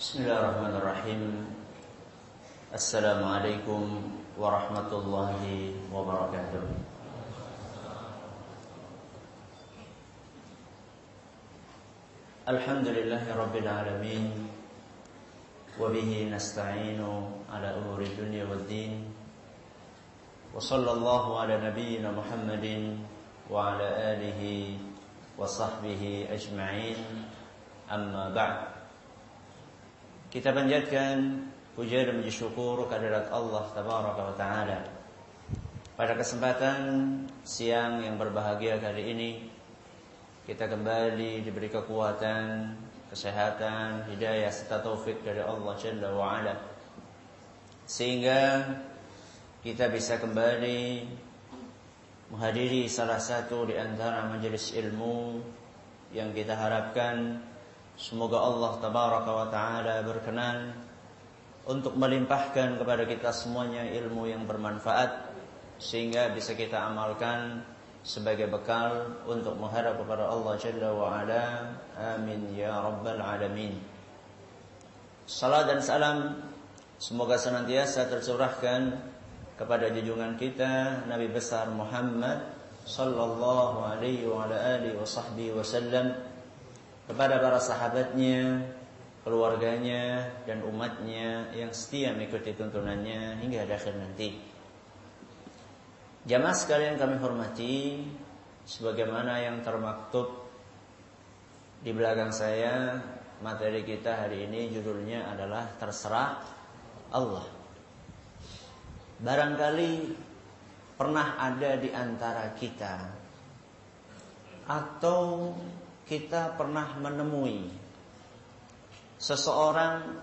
بسم الله الرحمن الرحيم السلام عليكم ورحمة الله وبركاته الحمد لله رب العالمين وبه نستعين على أمور الدنيا والدين وصلى الله على نبينا محمد وعلى آله وصحبه أجمعين أما بعد Kita panjatkan puja dan puji syukur kehadirat Allah Tabaraka wa Ta'ala. Pada kesempatan siang yang berbahagia kali ini Kita kembali diberi kekuatan, kesehatan, hidayah serta taufik dari Allah Jalla wa Ala. Sehingga kita bisa kembali menghadiri salah satu di antara majelis ilmu yang kita harapkan Semoga Allah tabaraka wa taala berkenan untuk melimpahkan kepada kita semuanya ilmu yang bermanfaat sehingga bisa kita amalkan sebagai bekal untuk mengharap kepada Allah Jalla wa ala. Amin ya rabbal alamin. Salam dan salam semoga senantiasa tercurahkan kepada junjungan kita Nabi besar Muhammad sallallahu alaihi wa ala alihi wasallam kepada para sahabatnya, keluarganya dan umatnya yang setia mengikuti tuntunannya hingga akhir nanti. Jamaah sekalian kami hormati, sebagaimana yang termaktub di belakang saya, materi kita hari ini judulnya adalah terserah Allah. Barangkali pernah ada di antara kita atau kita pernah menemui seseorang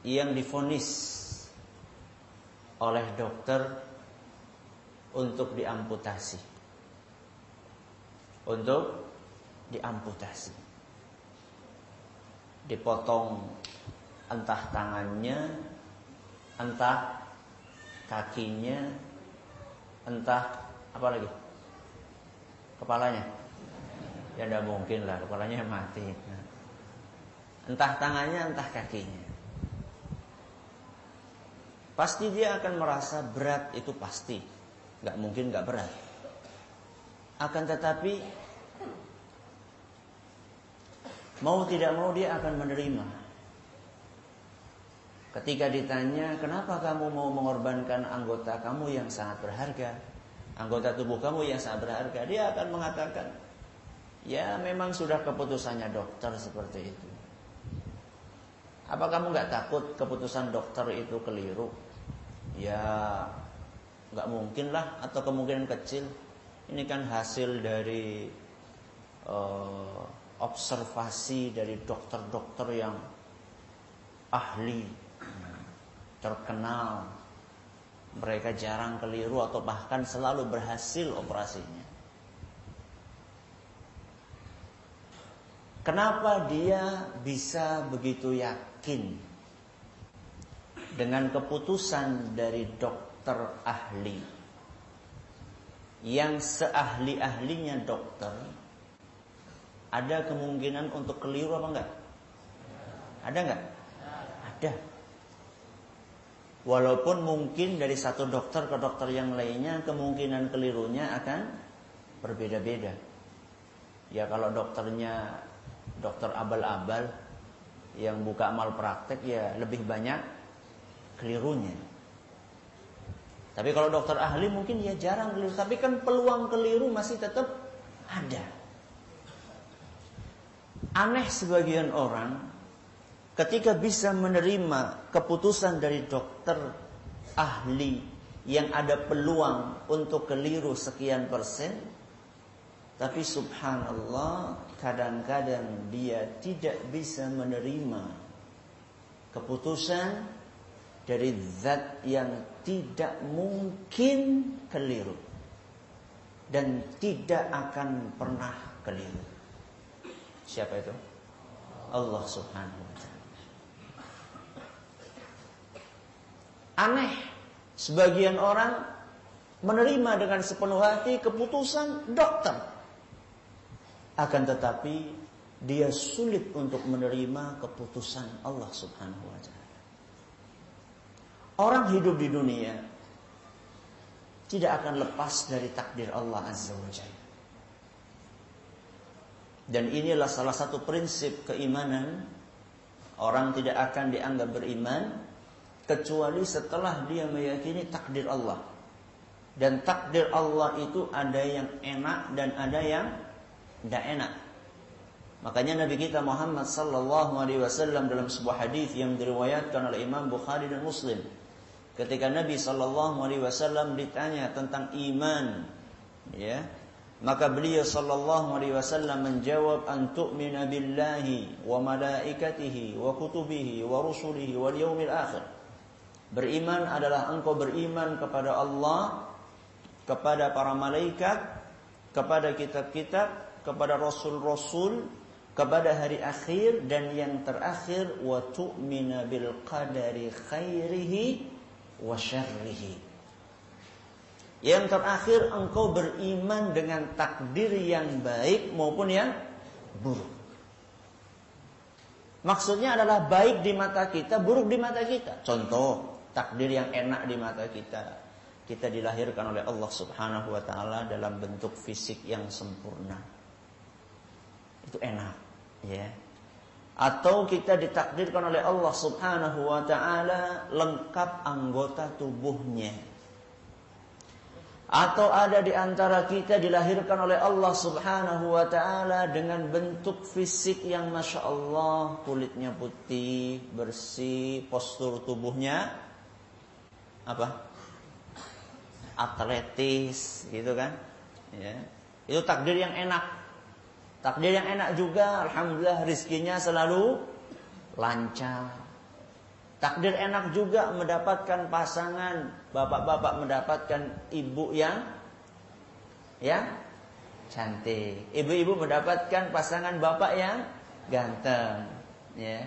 yang difonis oleh dokter untuk diamputasi. Untuk diamputasi. Dipotong entah tangannya, entah kakinya, entah apa lagi? Kepalanya ya tidak mungkin lah kepalanya mati. Entah tangannya entah kakinya. Pasti dia akan merasa berat itu pasti. Nggak mungkin nggak berat. Akan tetapi mau tidak mau dia akan menerima. Ketika ditanya kenapa kamu mau mengorbankan anggota kamu yang sangat berharga? Anggota tubuh kamu yang sangat berharga? Dia akan mengatakan Ya memang sudah keputusannya dokter seperti itu. Apa kamu nggak takut keputusan dokter itu keliru? Ya nggak mungkin lah atau kemungkinan kecil. Ini kan hasil dari uh, observasi dari dokter-dokter yang ahli, terkenal. Mereka jarang keliru atau bahkan selalu berhasil operasinya. Kenapa dia bisa begitu yakin dengan keputusan dari dokter ahli yang seahli-ahlinya dokter ada kemungkinan untuk keliru apa enggak? Ada enggak? Ada. Walaupun mungkin dari satu dokter ke dokter yang lainnya kemungkinan kelirunya akan berbeda-beda. Ya kalau dokternya dokter abal-abal yang buka amal praktek ya lebih banyak kelirunya. Tapi kalau dokter ahli mungkin ya jarang keliru, tapi kan peluang keliru masih tetap ada. Aneh sebagian orang ketika bisa menerima keputusan dari dokter ahli yang ada peluang untuk keliru sekian persen, tapi subhanallah kadang-kadang dia tidak bisa menerima keputusan dari zat yang tidak mungkin keliru dan tidak akan pernah keliru. Siapa itu? Allah Subhanahu wa taala. Aneh sebagian orang menerima dengan sepenuh hati keputusan dokter akan tetapi dia sulit untuk menerima keputusan Allah Subhanahu wa taala. Orang hidup di dunia tidak akan lepas dari takdir Allah Azza wa Jalla. Dan inilah salah satu prinsip keimanan orang tidak akan dianggap beriman kecuali setelah dia meyakini takdir Allah. Dan takdir Allah itu ada yang enak dan ada yang tidak enak. Makanya Nabi kita Muhammad sallallahu alaihi wasallam dalam sebuah hadis yang diriwayatkan oleh Imam Bukhari dan Muslim ketika Nabi sallallahu alaihi wasallam ditanya tentang iman ya maka beliau sallallahu alaihi wasallam menjawab an tu'mina billahi wa malaikatihi wa kutubihi wa rusulihi wal yaumil akhir beriman adalah engkau beriman kepada Allah kepada para malaikat kepada kitab-kitab kepada rasul-rasul kepada hari akhir dan yang terakhir wa tu'mina bil qadari khairihi wa syarrihi. Yang terakhir engkau beriman dengan takdir yang baik maupun yang buruk. Maksudnya adalah baik di mata kita, buruk di mata kita. Contoh, takdir yang enak di mata kita. Kita dilahirkan oleh Allah Subhanahu wa taala dalam bentuk fisik yang sempurna. Itu enak ya. Atau kita ditakdirkan oleh Allah Subhanahu wa taala lengkap anggota tubuhnya. Atau ada di antara kita dilahirkan oleh Allah Subhanahu wa taala dengan bentuk fisik yang masya Allah kulitnya putih bersih postur tubuhnya apa? Atletis gitu kan? Ya. Itu takdir yang enak Takdir yang enak juga, alhamdulillah rizkinya selalu lancar. Takdir enak juga mendapatkan pasangan, bapak-bapak mendapatkan ibu yang ya cantik. Ibu-ibu mendapatkan pasangan bapak yang ganteng, ya.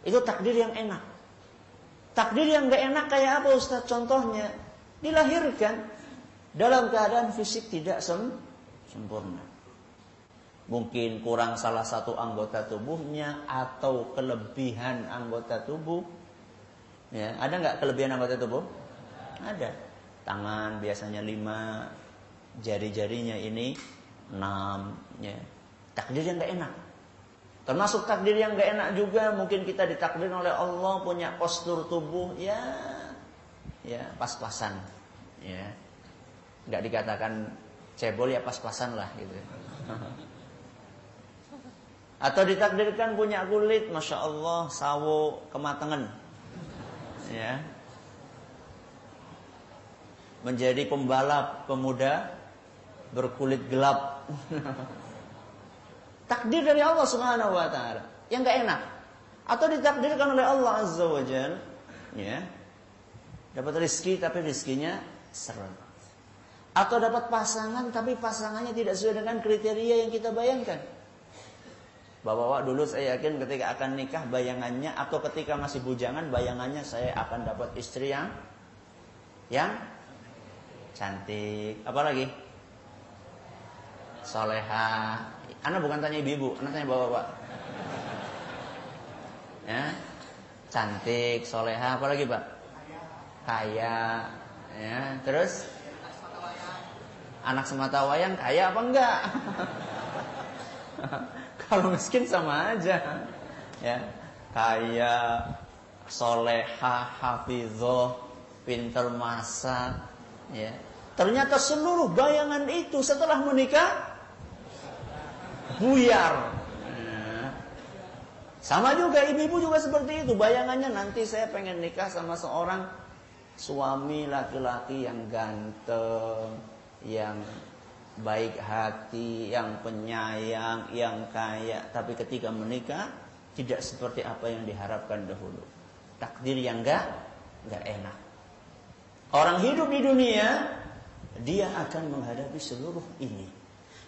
Itu takdir yang enak. Takdir yang gak enak kayak apa Ustaz? Contohnya, dilahirkan dalam keadaan fisik tidak sempurna mungkin kurang salah satu anggota tubuhnya atau kelebihan anggota tubuh. Ya, ada nggak kelebihan anggota tubuh? Ada. Tangan biasanya lima, jari-jarinya ini enam. Ya. Takdir yang nggak enak. Termasuk takdir yang nggak enak juga mungkin kita ditakdir oleh Allah punya postur tubuh ya ya pas-pasan. Ya. Nggak dikatakan cebol ya pas-pasan lah gitu. Atau ditakdirkan punya kulit, masya Allah, sawo kematangan, ya, menjadi pembalap pemuda berkulit gelap. Takdir dari Allah Subhanahu wa taala yang gak enak. Atau ditakdirkan oleh Allah Azza wa Jal, ya. Dapat rezeki tapi rezekinya seret. Atau dapat pasangan tapi pasangannya tidak sesuai dengan kriteria yang kita bayangkan. Bapak-bapak dulu saya yakin ketika akan nikah bayangannya atau ketika masih bujangan bayangannya saya akan dapat istri yang yang cantik. Apa lagi? Soleha. Anak bukan tanya ibu-ibu, anak tanya bapak-bapak. Ya, cantik, soleha. Apa lagi pak? Kaya. Ya, terus anak semata wayang kaya apa enggak? Kalau miskin sama aja. Ya. Kaya, soleha, hafizah, pinter masak, ya. Ternyata seluruh bayangan itu setelah menikah buyar. Ya. Sama juga ibu-ibu juga seperti itu. Bayangannya nanti saya pengen nikah sama seorang suami laki-laki yang ganteng, yang baik hati, yang penyayang, yang kaya, tapi ketika menikah tidak seperti apa yang diharapkan dahulu. Takdir yang enggak enggak enak. Orang hidup di dunia dia akan menghadapi seluruh ini.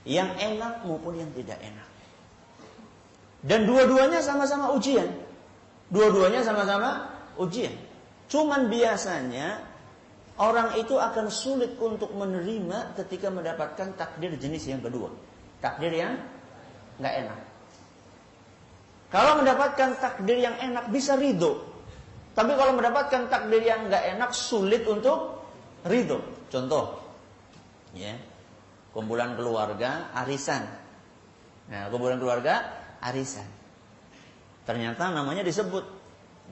Yang enak maupun yang tidak enak. Dan dua-duanya sama-sama ujian. Dua-duanya sama-sama ujian. Cuman biasanya orang itu akan sulit untuk menerima ketika mendapatkan takdir jenis yang kedua. Takdir yang nggak enak. Kalau mendapatkan takdir yang enak bisa ridho. Tapi kalau mendapatkan takdir yang nggak enak sulit untuk ridho. Contoh, ya, kumpulan keluarga arisan. Nah, kumpulan keluarga arisan. Ternyata namanya disebut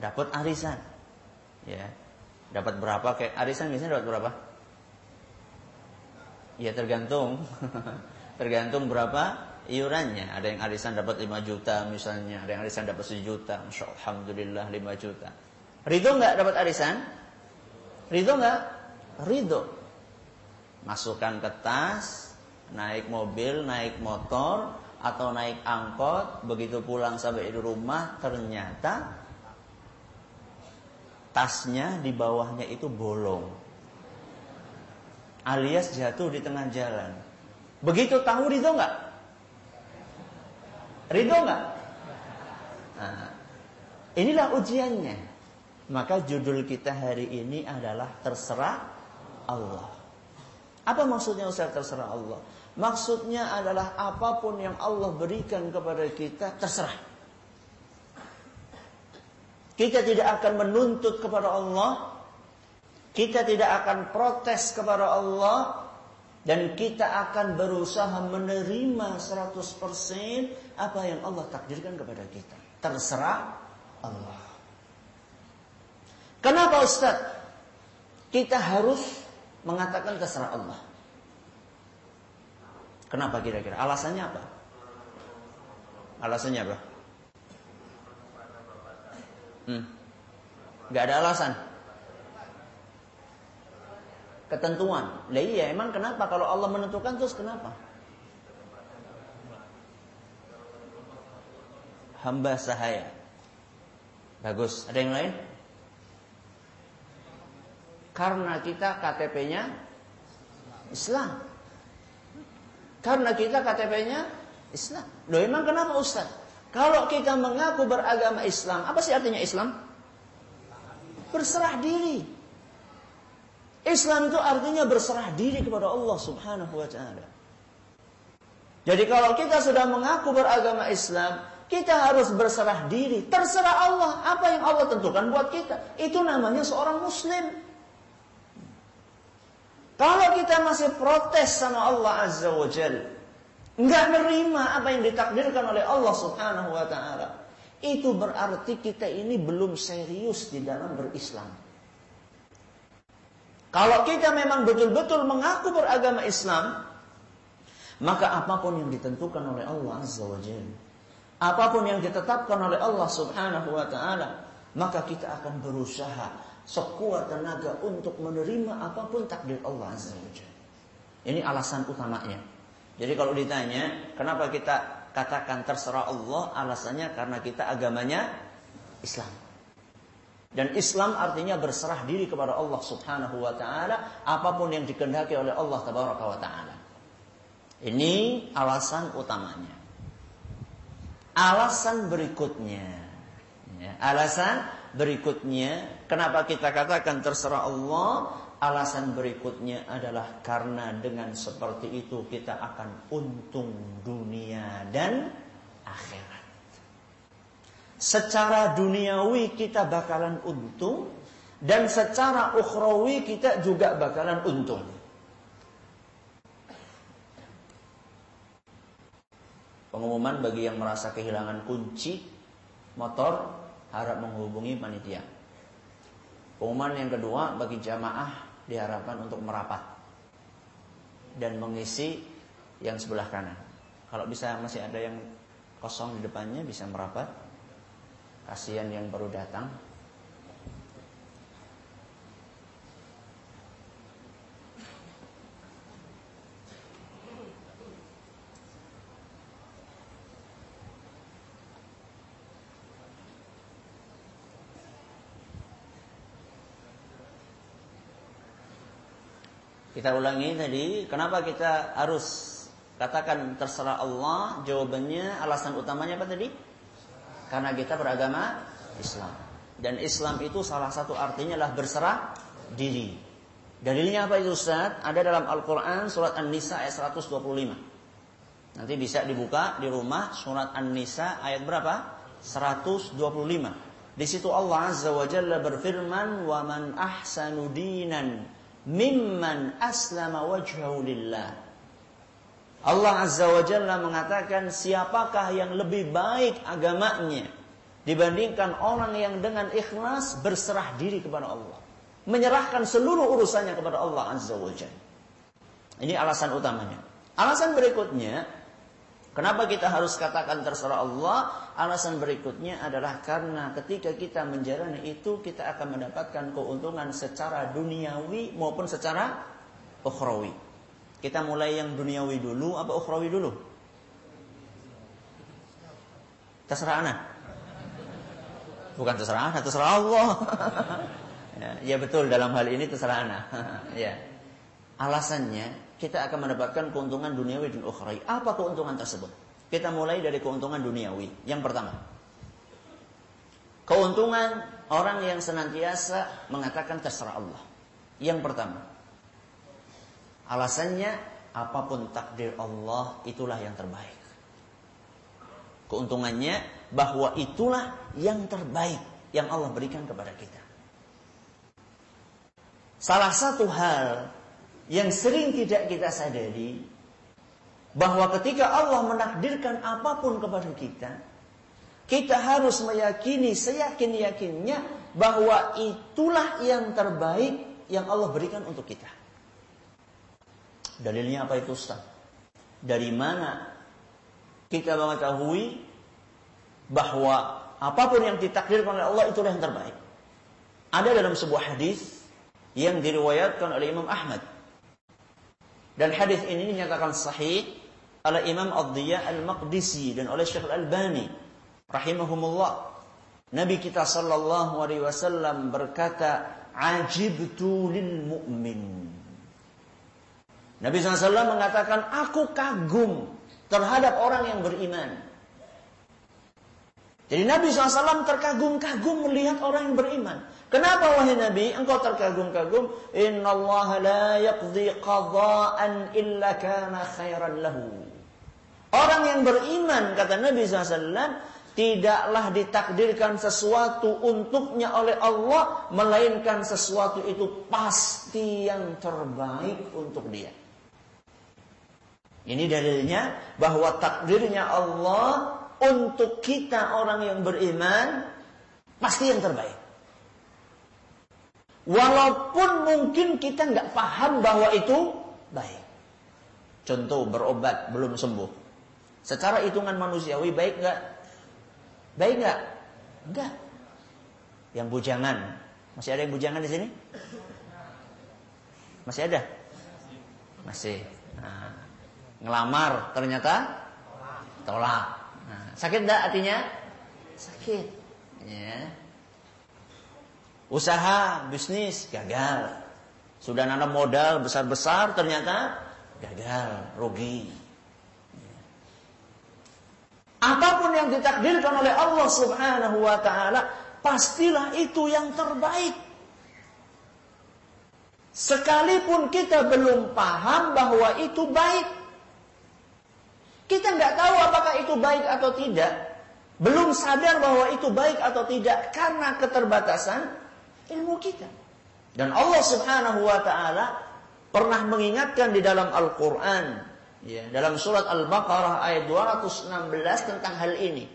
dapat arisan. Ya. Dapat berapa kayak arisan misalnya dapat berapa? Ya tergantung. tergantung berapa iurannya. Ada yang arisan dapat 5 juta misalnya, ada yang arisan dapat 1 juta. Masya Alhamdulillah 5 juta. Ridho nggak dapat arisan? Ridho nggak? Ridho. Masukkan ke tas, naik mobil, naik motor, atau naik angkot, begitu pulang sampai di rumah ternyata tasnya di bawahnya itu bolong. Alias jatuh di tengah jalan. Begitu tahu ridho nggak? Ridho nggak? Nah, inilah ujiannya. Maka judul kita hari ini adalah terserah Allah. Apa maksudnya Ustaz terserah Allah? Maksudnya adalah apa pun yang Allah berikan kepada kita terserah. Kita tidak akan menuntut kepada Allah. Kita tidak akan protes kepada Allah dan kita akan berusaha menerima 100% apa yang Allah takdirkan kepada kita. Terserah Allah. Kenapa Ustaz? Kita harus mengatakan terserah Allah. Kenapa kira-kira? Alasannya apa? Alasannya apa? Hmm. Ada alasan ketentuan. Lah iya, emang kenapa kalau Allah menentukan terus kenapa? Hamba sahaya. Bagus. Ada yang lain? Karena kita KTP-nya Islam. Karena kita KTP-nya Islam. Loh emang kenapa Ustaz? Kalau kita mengaku beragama Islam, apa sih artinya Islam? Berserah diri. Islam itu artinya berserah diri kepada Allah Subhanahu wa taala. Jadi kalau kita sudah mengaku beragama Islam, kita harus berserah diri. Terserah Allah apa yang Allah tentukan buat kita. Itu namanya seorang muslim. Kalau kita masih protes sama Allah Azza wa Jal, nggak nerima apa yang ditakdirkan oleh Allah Subhanahu wa taala, itu berarti kita ini belum serius di dalam berislam. Kalau kita memang betul-betul mengaku beragama Islam, maka apa pun yang ditentukan oleh Allah Azza wa Jalla, apa pun yang ditetapkan oleh Allah Subhanahu wa taala, maka kita akan berusaha sekuat tenaga untuk menerima apa pun takdir Allah Azza wa Jalla. Ini alasan utamanya. Jadi kalau ditanya, kenapa kita katakan terserah Allah? Alasannya karena kita agamanya Islam. Dan Islam artinya berserah diri kepada Allah Subhanahu wa taala apa pun yang dikehendaki oleh Allah tabaraka wa taala. Ini alasan utamanya. Alasan berikutnya ya, alasan berikutnya kenapa kita katakan terserah Allah? Alasan berikutnya adalah karena dengan seperti itu kita akan untung dunia dan akhirat. Secara duniawi kita bakalan untung dan secara ukhrawi kita juga bakalan untung. Pengumuman bagi yang merasa kehilangan kunci motor harap menghubungi panitia. Pengumuman yang kedua bagi jamaah diharapkan untuk merapat dan mengisi yang sebelah kanan. Kalau bisa masih ada yang kosong di depannya bisa merapat Kasihan yang baru datang. Kita ulangi tadi, kenapa kita harus katakan terserah Allah? Jawabannya, alasan utamanya apa tadi? Karena kita beragama Islam. Dan Islam itu salah satu artinya adalah berserah diri. Dalilnya apa itu Ustaz? Ada dalam Al-Quran surat An-Nisa ayat 125. Nanti bisa dibuka di rumah surat An-Nisa ayat berapa? 125. Di situ Allah Azza wa Jalla berfirman, "Wa man ahsanu dinan mimman aslama wajhahu lillah." Allah Azza wa Jalla mengatakan siapakah yang lebih baik agamanya dibandingkan orang yang dengan ikhlas berserah diri kepada Allah, menyerahkan seluruh urusannya kepada Allah Azza wa Jalla. Ini alasan utamanya. Alasan berikutnya, kenapa kita harus katakan terserah Allah? Alasan berikutnya adalah karena ketika kita menjalani itu kita akan mendapatkan keuntungan secara duniawi maupun secara ukhrawi. Kita mulai yang duniawi dulu apa ukhrawi dulu? Terserah anak. Bukan terserah anak, terserah Allah. ya, ya betul dalam hal ini terserah anak. ya. Alasannya kita akan mendapatkan keuntungan duniawi dan ukhrawi. Apa keuntungan tersebut? Kita mulai dari keuntungan duniawi. Yang pertama, keuntungan orang yang senantiasa mengatakan terserah Allah. Yang pertama, alasannya apa pun takdir Allah itulah yang terbaik. Keuntungannya bahwa itulah yang terbaik yang Allah berikan kepada kita. Salah satu hal yang sering tidak kita sadari bahwa ketika Allah menakdirkan apa pun kepada kita, kita harus meyakini seyakin-yakinnya bahwa itulah yang terbaik yang Allah berikan untuk kita. Dalilnya apa itu Ustaz? Dari mana kita mengetahui bahwa apa pun yang ditakdirkan oleh Allah itulah yang terbaik. Ada dalam sebuah hadis yang diriwayatkan oleh Imam Ahmad. Dan hadis ini dinyatakan sahih oleh Imam Ad-Diya Al-Maqdisi dan oleh Syekh Al-Albani rahimahumullah. Nabi kita sallallahu alaihi wasallam berkata, "Ajibtu lil mu'min." Nabi SAW mengatakan, aku kagum terhadap orang yang beriman. Jadi Nabi SAW terkagum-kagum melihat orang yang beriman. Kenapa wahai Nabi engkau terkagum-kagum? Inna Allah la yaqdi qadaan illa kana khairan lahu. Orang yang beriman, kata Nabi SAW, tidaklah ditakdirkan sesuatu untuknya oleh Allah, melainkan sesuatu itu pasti yang terbaik untuk dia. Ini dalilnya bahwa takdirnya Allah untuk kita orang yang beriman pasti yang terbaik. Walaupun mungkin kita nggak paham bahwa itu baik. Contoh berobat belum sembuh. Secara hitungan manusiawi baik nggak? Baik nggak? Enggak. Yang bujangan. Masih ada yang bujangan di sini? Masih ada? Masih. Nah, ngelamar ternyata tolak. Nah, sakit enggak artinya? Sakit. Ya. Usaha bisnis gagal. Sudah nanam modal besar-besar ternyata gagal, rugi. Apa pun yang ditakdirkan oleh Allah Subhanahu wa taala, pastilah itu yang terbaik. Sekalipun kita belum paham bahwa itu baik, kita nggak tahu apakah itu baik atau tidak. Belum sadar bahwa itu baik atau tidak karena keterbatasan ilmu kita. Dan Allah Subhanahu wa taala pernah mengingatkan di dalam Al-Qur'an ya, dalam surat Al-Baqarah ayat 216 tentang hal ini.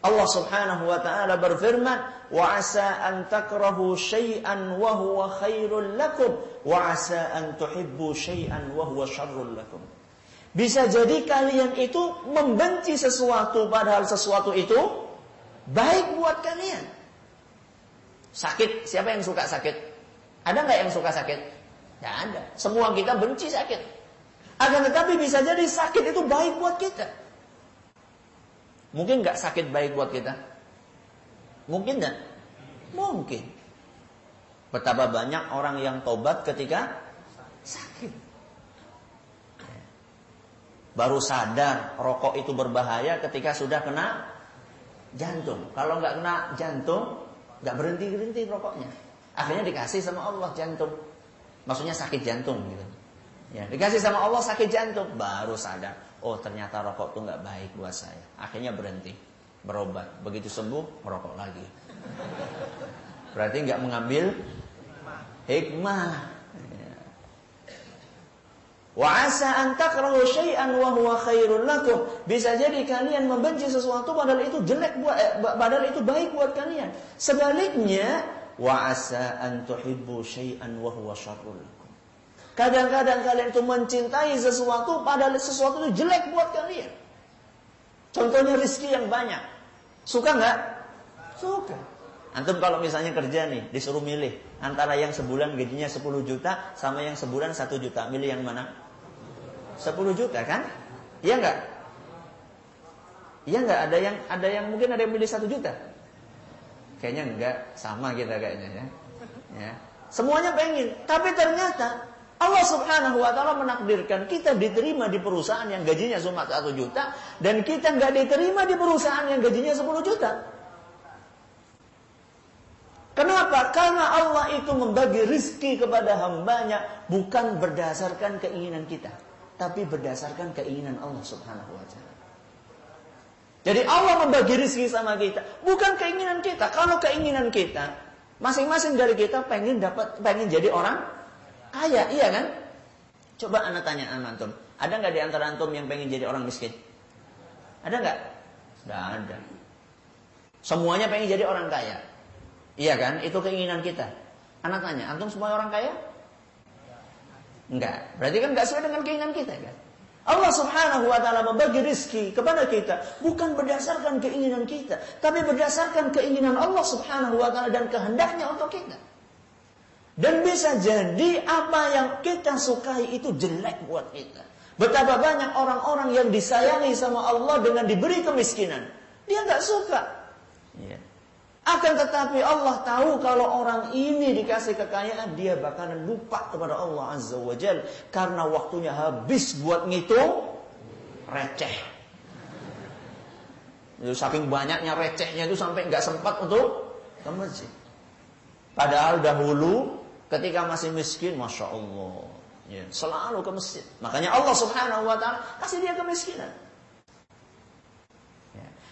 Allah Subhanahu wa taala berfirman, "Wa asa an takrahu syai'an wa huwa khairul lakum wa asa an tuhibbu syai'an wa huwa syarrul lakum." Bisa jadi kalian itu membenci sesuatu padahal sesuatu itu baik buat kalian. Sakit, siapa yang suka sakit? Ada nggak yang suka sakit? Tidak ada. Semua kita benci sakit. Akan tetapi bisa jadi sakit itu baik buat kita. Mungkin nggak sakit baik buat kita? Mungkin nggak? Mungkin. Betapa banyak orang yang tobat ketika sakit baru sadar rokok itu berbahaya ketika sudah kena jantung. Kalau nggak kena jantung, nggak berhenti berhenti rokoknya. Akhirnya dikasih sama Allah jantung. Maksudnya sakit jantung gitu. Ya, dikasih sama Allah sakit jantung, baru sadar. Oh ternyata rokok itu nggak baik buat saya. Akhirnya berhenti. berobat. Begitu sembuh, merokok lagi. Berarti nggak mengambil hikmah. Wa asa an takrahu syai'an wa huwa khairul lakum. Bisa jadi kalian membenci sesuatu padahal itu jelek buat eh, padahal itu baik buat kalian. Sebaliknya, wa asa an tuhibbu syai'an wa huwa syarrul lakum. Kadang-kadang kalian itu mencintai sesuatu padahal sesuatu itu jelek buat kalian. Contohnya rizki yang banyak. Suka nggak? Suka. Antum kalau misalnya kerja nih, disuruh milih antara yang sebulan gajinya 10 juta sama yang sebulan 1 juta, milih yang mana? 10 juta kan? Iya nggak? Iya nggak? Ada yang ada yang mungkin ada yang milih 1 juta. Kayaknya enggak, sama kita kayaknya ya. ya. Semuanya pengen, tapi ternyata Allah subhanahu wa ta'ala menakdirkan kita diterima di perusahaan yang gajinya cuma 1 juta dan kita nggak diterima di perusahaan yang gajinya 10 juta. Kenapa? Karena Allah itu membagi rizki kepada hambanya bukan berdasarkan keinginan kita. Tapi berdasarkan keinginan Allah subhanahu wa ta'ala. Jadi Allah membagi rizki sama kita. Bukan keinginan kita. Kalau keinginan kita, masing-masing dari kita pengen dapat, pengen jadi orang Kaya, iya kan? Coba anak tanya sama antum. Ada nggak di antara antum yang pengen jadi orang miskin? Ada nggak? Nggak ada. Semuanya pengen jadi orang kaya. Iya kan? Itu keinginan kita. Anak tanya, antum semua orang kaya? Enggak. Berarti kan nggak sesuai dengan keinginan kita kan? Allah subhanahu wa ta'ala membagi rizki kepada kita bukan berdasarkan keinginan kita. Tapi berdasarkan keinginan Allah subhanahu wa ta'ala dan kehendaknya untuk kita. Dan bisa jadi apa yang kita sukai itu jelek buat kita. Betapa banyak orang-orang yang disayangi sama Allah dengan diberi kemiskinan. Dia nggak suka. Ya. Akan tetapi Allah tahu kalau orang ini dikasih kekayaan, dia bakalan lupa kepada Allah Azza wa Jal. Karena waktunya habis buat ngitung receh. Itu saking banyaknya recehnya itu sampai nggak sempat untuk ke masjid. Padahal dahulu Ketika masih miskin, masya Allah, ya, selalu ke masjid. Makanya Allah Subhanahu Wa Taala kasih dia kemiskinan.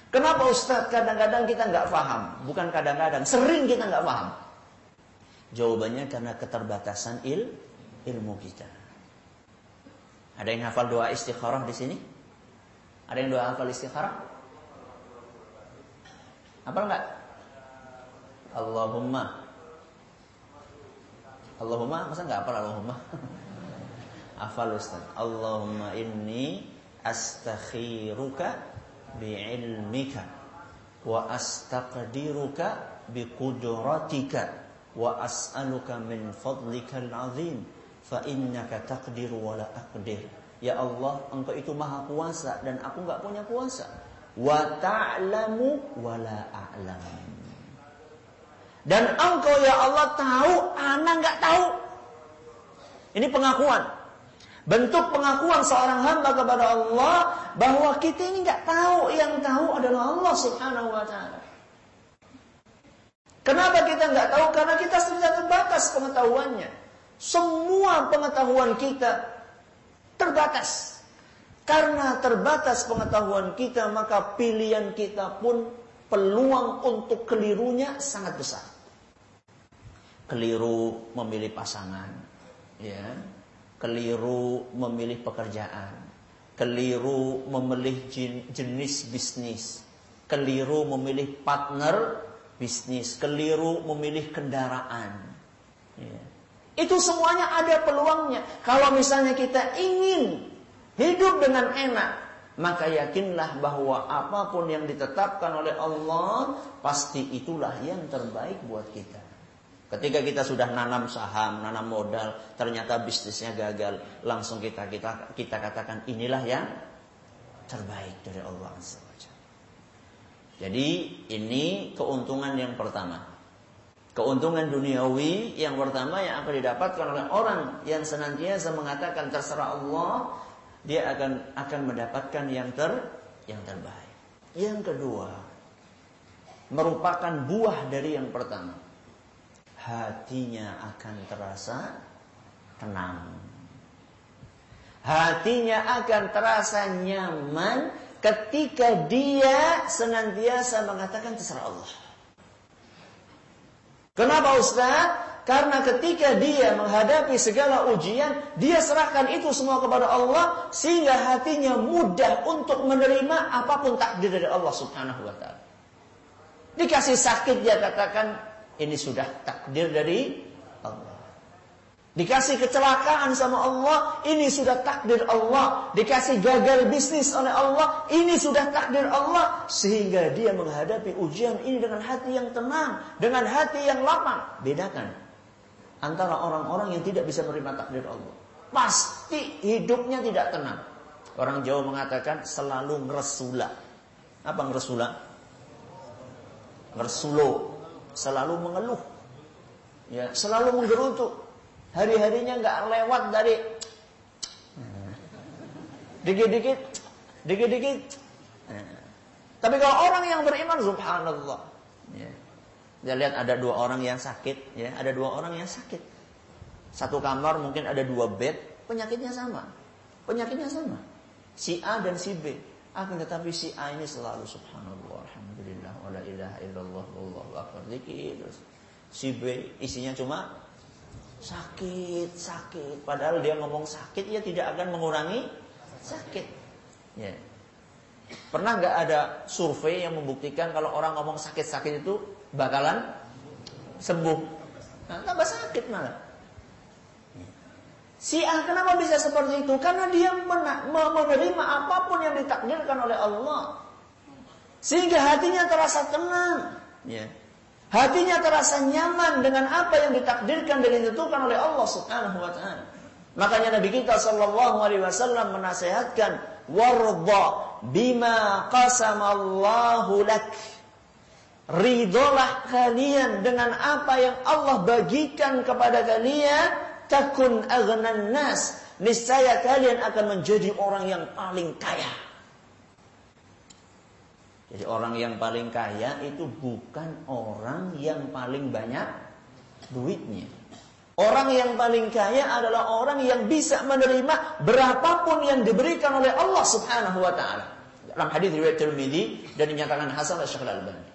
Kenapa Ustaz kadang-kadang kita nggak paham? Bukan kadang-kadang, sering kita nggak paham. Jawabannya karena keterbatasan il ilmu kita. Ada yang hafal doa istikharah di sini? Ada yang doa hafal istikharah? Apa enggak? Allahumma Allahumma masa nggak apa Allahumma? Afal Ustaz. Allahumma inni astakhiruka bi'ilmika wa astaqdiruka biqudratika wa as'aluka min fadlikal azim fa innaka taqdiru wa la aqdir. Ya Allah, Engkau itu Maha Kuasa dan aku nggak punya kuasa. Wa ta'lamu wa la a'lam. Dan engkau ya Allah tahu, anak nggak tahu. Ini pengakuan. Bentuk pengakuan seorang hamba kepada Allah bahwa kita ini nggak tahu, yang tahu adalah Allah Subhanahu wa taala. Kenapa kita nggak tahu? Karena kita sudah terbatas pengetahuannya. Semua pengetahuan kita terbatas. Karena terbatas pengetahuan kita, maka pilihan kita pun peluang untuk kelirunya sangat besar keliru memilih pasangan, ya, keliru memilih pekerjaan, keliru memilih jenis bisnis, keliru memilih partner bisnis, keliru memilih kendaraan. Ya. Itu semuanya ada peluangnya. Kalau misalnya kita ingin hidup dengan enak, maka yakinlah bahwa apa pun yang ditetapkan oleh Allah pasti itulah yang terbaik buat kita. Ketika kita sudah nanam saham, nanam modal, ternyata bisnisnya gagal, langsung kita kita kita katakan inilah yang terbaik dari Allah Azza Jadi ini keuntungan yang pertama. Keuntungan duniawi yang pertama yang akan didapatkan oleh orang yang senantiasa mengatakan terserah Allah, dia akan akan mendapatkan yang ter yang terbaik. Yang kedua, merupakan buah dari yang pertama hatinya akan terasa tenang. Hatinya akan terasa nyaman ketika dia senantiasa mengatakan terserah Allah. Kenapa Ustaz? Karena ketika dia menghadapi segala ujian, dia serahkan itu semua kepada Allah sehingga hatinya mudah untuk menerima apa pun takdir dari Allah Subhanahu wa taala. Dikasih sakit dia katakan ini sudah takdir dari Dikasih kecelakaan sama Allah, ini sudah takdir Allah. Dikasih gagal bisnis oleh Allah, ini sudah takdir Allah. Sehingga dia menghadapi ujian ini dengan hati yang tenang, dengan hati yang lapang. Bedakan antara orang-orang yang tidak bisa menerima takdir Allah. Pasti hidupnya tidak tenang. Orang Jawa mengatakan selalu ngeresula. Apa ngeresula? Ngeresulo. Selalu mengeluh. Ya, selalu menggerutu Hari-harinya nggak lewat dari dikit-dikit, dikit-dikit. Tapi kalau orang yang beriman, subhanallah. Ya. Kita lihat ada dua orang yang sakit, ya, ada dua orang yang sakit. Satu kamar mungkin ada dua bed, penyakitnya sama. Penyakitnya sama. Si A dan si B. Akan tetapi si A ini selalu subhanallah, alhamdulillah, wala ilaha illallah, akbar. Terus si B isinya cuma sakit, sakit. Padahal dia ngomong sakit, ya tidak akan mengurangi sakit. Ya. Pernah nggak ada survei yang membuktikan kalau orang ngomong sakit-sakit itu bakalan sembuh? Nah, tambah sakit malah. Si A kenapa bisa seperti itu? Karena dia menerima apa pun yang ditakdirkan oleh Allah. Sehingga hatinya terasa tenang. Ya. Hatinya terasa nyaman dengan apa yang ditakdirkan dan ditentukan oleh Allah Subhanahu wa taala. Makanya Nabi kita sallallahu alaihi wasallam menasihatkan warda bima qasamallahu lak. Ridolah kalian dengan apa yang Allah bagikan kepada kalian takun aghnan nas. Niscaya kalian akan menjadi orang yang paling kaya. Jadi orang yang paling kaya itu bukan orang yang paling banyak duitnya. Orang yang paling kaya adalah orang yang bisa menerima berapapun yang diberikan oleh Allah Subhanahu wa taala. Dalam hadis riwayat Tirmizi dan dinyatakan hasan oleh Syekh Al-Albani.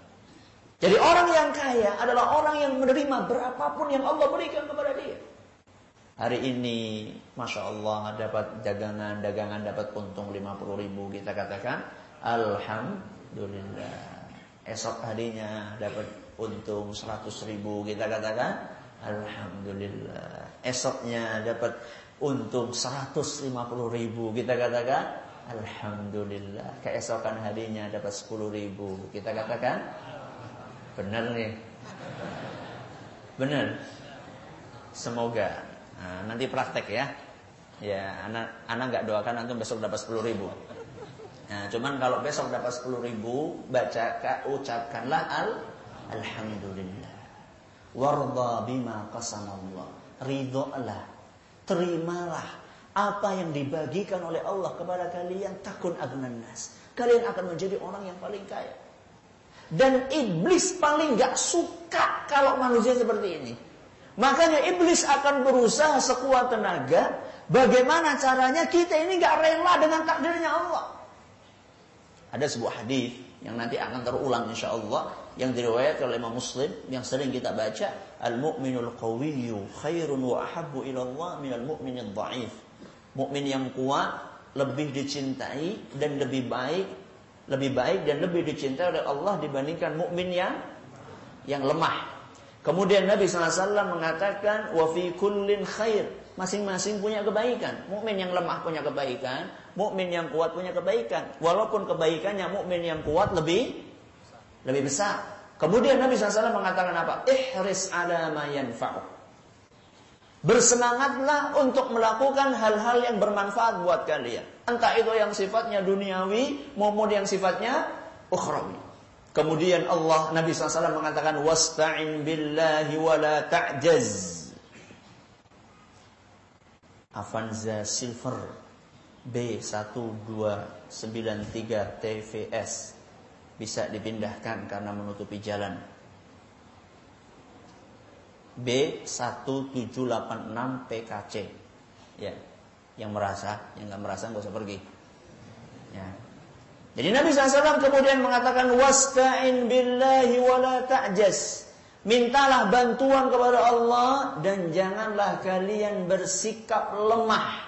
Jadi orang yang kaya adalah orang yang menerima berapapun yang Allah berikan kepada dia. Hari ini, Masya Allah, dapat dagangan, dagangan dapat untung 50 ribu. Kita katakan, Alhamdulillah. Alhamdulillah. Esok harinya dapat untung 100 ribu kita katakan Alhamdulillah. Esoknya dapat untung 150 ribu kita katakan Alhamdulillah. Keesokan harinya dapat 10 ribu kita katakan benar nih. Benar. Semoga. Nah, nanti praktek ya. Ya, anak anak nggak doakan antum besok dapat 10 ribu. Nah, cuman kalau besok dapat 10 ribu, baca ucapkanlah al alhamdulillah. Warda bima qasamallah. Ridholah. Terimalah apa yang dibagikan oleh Allah kepada kalian takun agnan nas. Kalian akan menjadi orang yang paling kaya. Dan iblis paling gak suka kalau manusia seperti ini. Makanya iblis akan berusaha sekuat tenaga. Bagaimana caranya kita ini gak rela dengan takdirnya Allah. Ada sebuah hadis yang nanti akan terulang insya Allah yang diriwayatkan oleh Imam Muslim yang sering kita baca al-mu'minul qawiyyu khairun wa ahabbu ila Allah minal mu'minid dha'if. Mukmin yang kuat lebih dicintai dan lebih baik lebih baik dan lebih dicintai oleh Allah dibandingkan mukmin yang yang lemah. Kemudian Nabi SAW mengatakan wa fi kullin khair masing-masing punya kebaikan. Mukmin yang lemah punya kebaikan, mukmin yang kuat punya kebaikan. Walaupun kebaikannya mukmin yang kuat lebih lebih besar. Kemudian Nabi SAW mengatakan apa? Ihris ala ma yanfa'u. Bersemangatlah untuk melakukan hal-hal yang bermanfaat buat kalian. Entah itu yang sifatnya duniawi maupun yang sifatnya ukhrawi. Kemudian Allah Nabi SAW mengatakan wasta'in billahi wa la ta'jaz. Avanza Silver B1293 TVS bisa dipindahkan karena menutupi jalan. B1786 PKC. Ya, yang merasa, yang nggak merasa nggak usah pergi. Ya. Jadi Nabi SAW kemudian mengatakan wasta'in billahi wala ta'jas. Mintalah bantuan kepada Allah dan janganlah kalian bersikap lemah.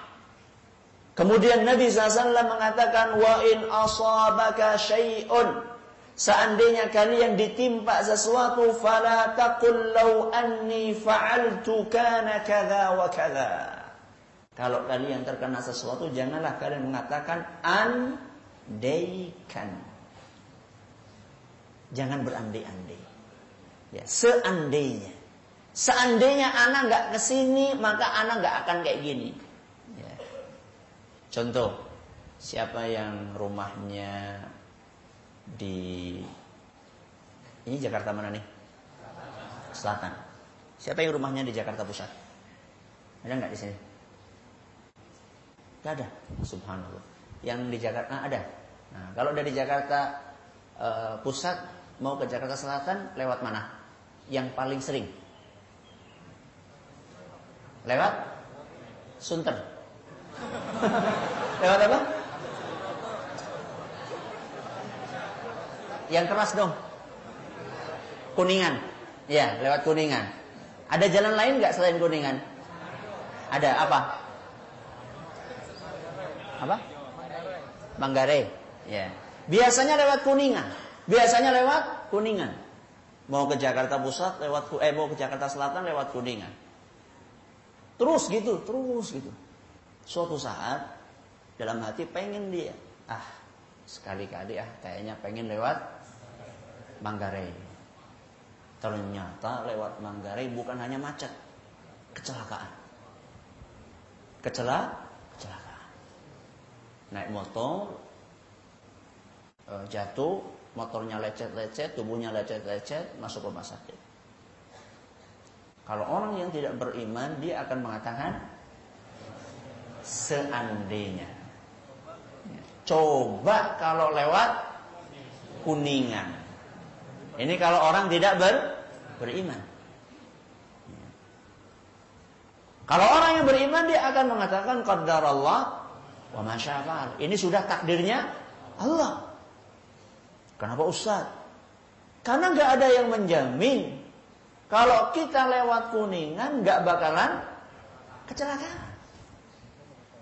Kemudian Nabi SAW mengatakan wa in asabaka syai'un seandainya kalian ditimpa sesuatu fala taqul law anni fa'altu kana wa. Kalau kalian terkena sesuatu janganlah kalian mengatakan an andaikan. Jangan berandai-andai. Ya, seandainya. Seandainya anak nggak ke sini, maka anak nggak akan kayak gini. Ya. Contoh, siapa yang rumahnya di ini Jakarta mana nih? Selatan. Siapa yang rumahnya di Jakarta Pusat? Ada nggak di sini? Gak ada. Subhanallah. Yang di Jakarta nah, ada. Nah, kalau dari Jakarta uh, pusat mau ke Jakarta Selatan lewat mana? Yang paling sering? Lewat Sunter. lewat apa? Yang keras dong. Kuningan. Ya, lewat Kuningan. Ada jalan lain nggak selain Kuningan? Ada apa? Apa? Manggarai. Ya. Biasanya lewat Kuningan. Biasanya lewat Kuningan. Mau ke Jakarta Pusat lewat eh mau ke Jakarta Selatan lewat Kuningan. Terus gitu, terus gitu. Suatu saat dalam hati pengen dia, ah sekali-kali ah kayaknya pengen lewat Manggarai. Ternyata lewat Manggarai bukan hanya macet, kecelakaan. Kecela, kecelakaan. Naik motor, uh, jatuh, motornya lecet-lecet, tubuhnya lecet-lecet, masuk rumah sakit. Kalau orang yang tidak beriman, dia akan mengatakan seandainya. Coba kalau lewat kuningan. Ini kalau orang tidak ber, beriman. Kalau orang yang beriman dia akan mengatakan qadar Allah wa masyafa'al. Ini sudah takdirnya Allah. Kenapa Ustaz? Karena nggak ada yang menjamin kalau kita lewat kuningan nggak bakalan kecelakaan.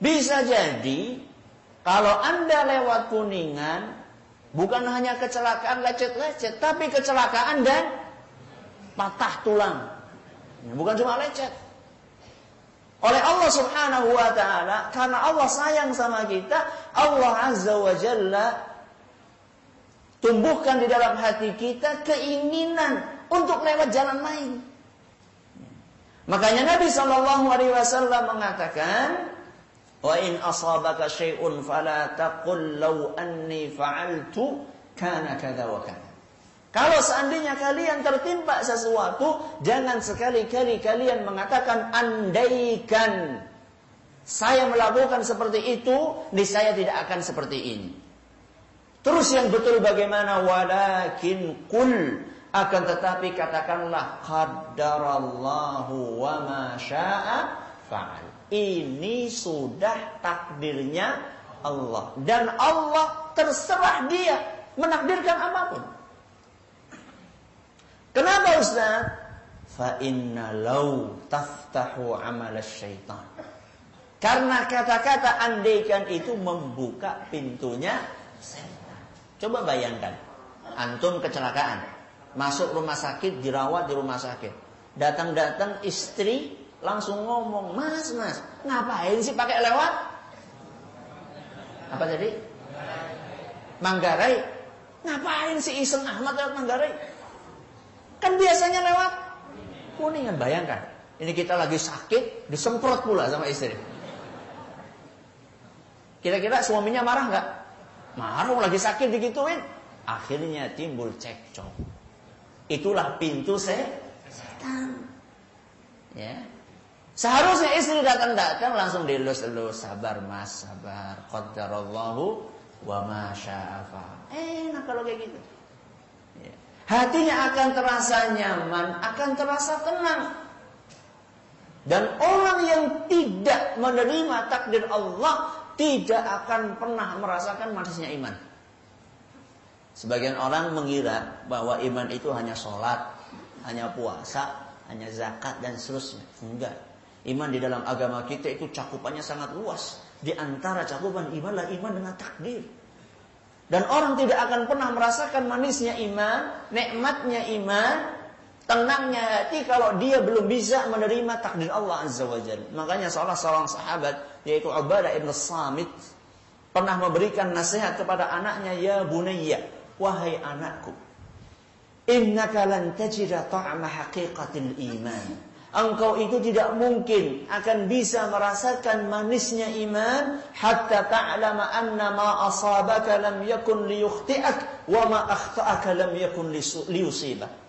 Bisa jadi kalau anda lewat kuningan bukan hanya kecelakaan lecet-lecet, tapi kecelakaan dan patah tulang. Bukan cuma lecet. Oleh Allah Subhanahu wa taala karena Allah sayang sama kita, Allah Azza wa Jalla Tumbuhkan di dalam hati kita keinginan untuk lewat jalan lain. Makanya Nabi Shallallahu Alaihi Wasallam mengatakan, Wa in asabaka syai'un fala taqul law anni fa'altu kana kada wa kana. Kalau seandainya kalian tertimpa sesuatu, jangan sekali-kali kalian mengatakan andaikan saya melakukan seperti itu, niscaya tidak akan seperti ini. Terus yang betul bagaimana walakin kul akan tetapi katakanlah qaddarallahu wa ma syaa fa'al. Ini sudah takdirnya Allah dan Allah terserah dia menakdirkan apa pun. Kenapa Ustaz? Fa inna law taftahu amal syaitan. Karena kata-kata andaikan itu membuka pintunya. Coba bayangkan, antum kecelakaan, masuk rumah sakit, dirawat di rumah sakit. Datang-datang istri langsung ngomong, "Mas, Mas, ngapain sih pakai lewat?" Apa tadi? Manggarai. Ngapain sih iseng Ahmad lewat Manggarai? Kan biasanya lewat Kuningan, bayangkan. Ini kita lagi sakit, disemprot pula sama istri. Kira-kira suaminya marah nggak? Marah lagi sakit digituin. Akhirnya timbul cekcok. Itulah pintu setan. Ya. Seharusnya istri datang-datang langsung dilus-elus. Sabar mas, sabar. Qadarallahu wa ma sya'afa. Enak kalau kayak gitu. Ya. Hatinya akan terasa nyaman, akan terasa tenang. Dan orang yang tidak menerima takdir Allah tidak akan pernah merasakan manisnya iman. Sebagian orang mengira bahwa iman itu hanya sholat, hanya puasa, hanya zakat dan seterusnya. Enggak. Iman di dalam agama kita itu cakupannya sangat luas. Di antara cakupan iman adalah iman dengan takdir. Dan orang tidak akan pernah merasakan manisnya iman, nikmatnya iman, tenangnya hati kalau dia belum bisa menerima takdir Allah Azza wa Jalla. Makanya salah seorang sahabat yaitu Ubadah ibn Samit pernah memberikan nasihat kepada anaknya, "Ya bunayya, wahai anakku, innaka lan tajida ta'ama haqiqatil iman." Engkau itu tidak mungkin akan bisa merasakan manisnya iman hatta ta'lama anna ma asabaka lam yakun liyukhti'ak wa ma akhta'aka lam yakun liyusibak.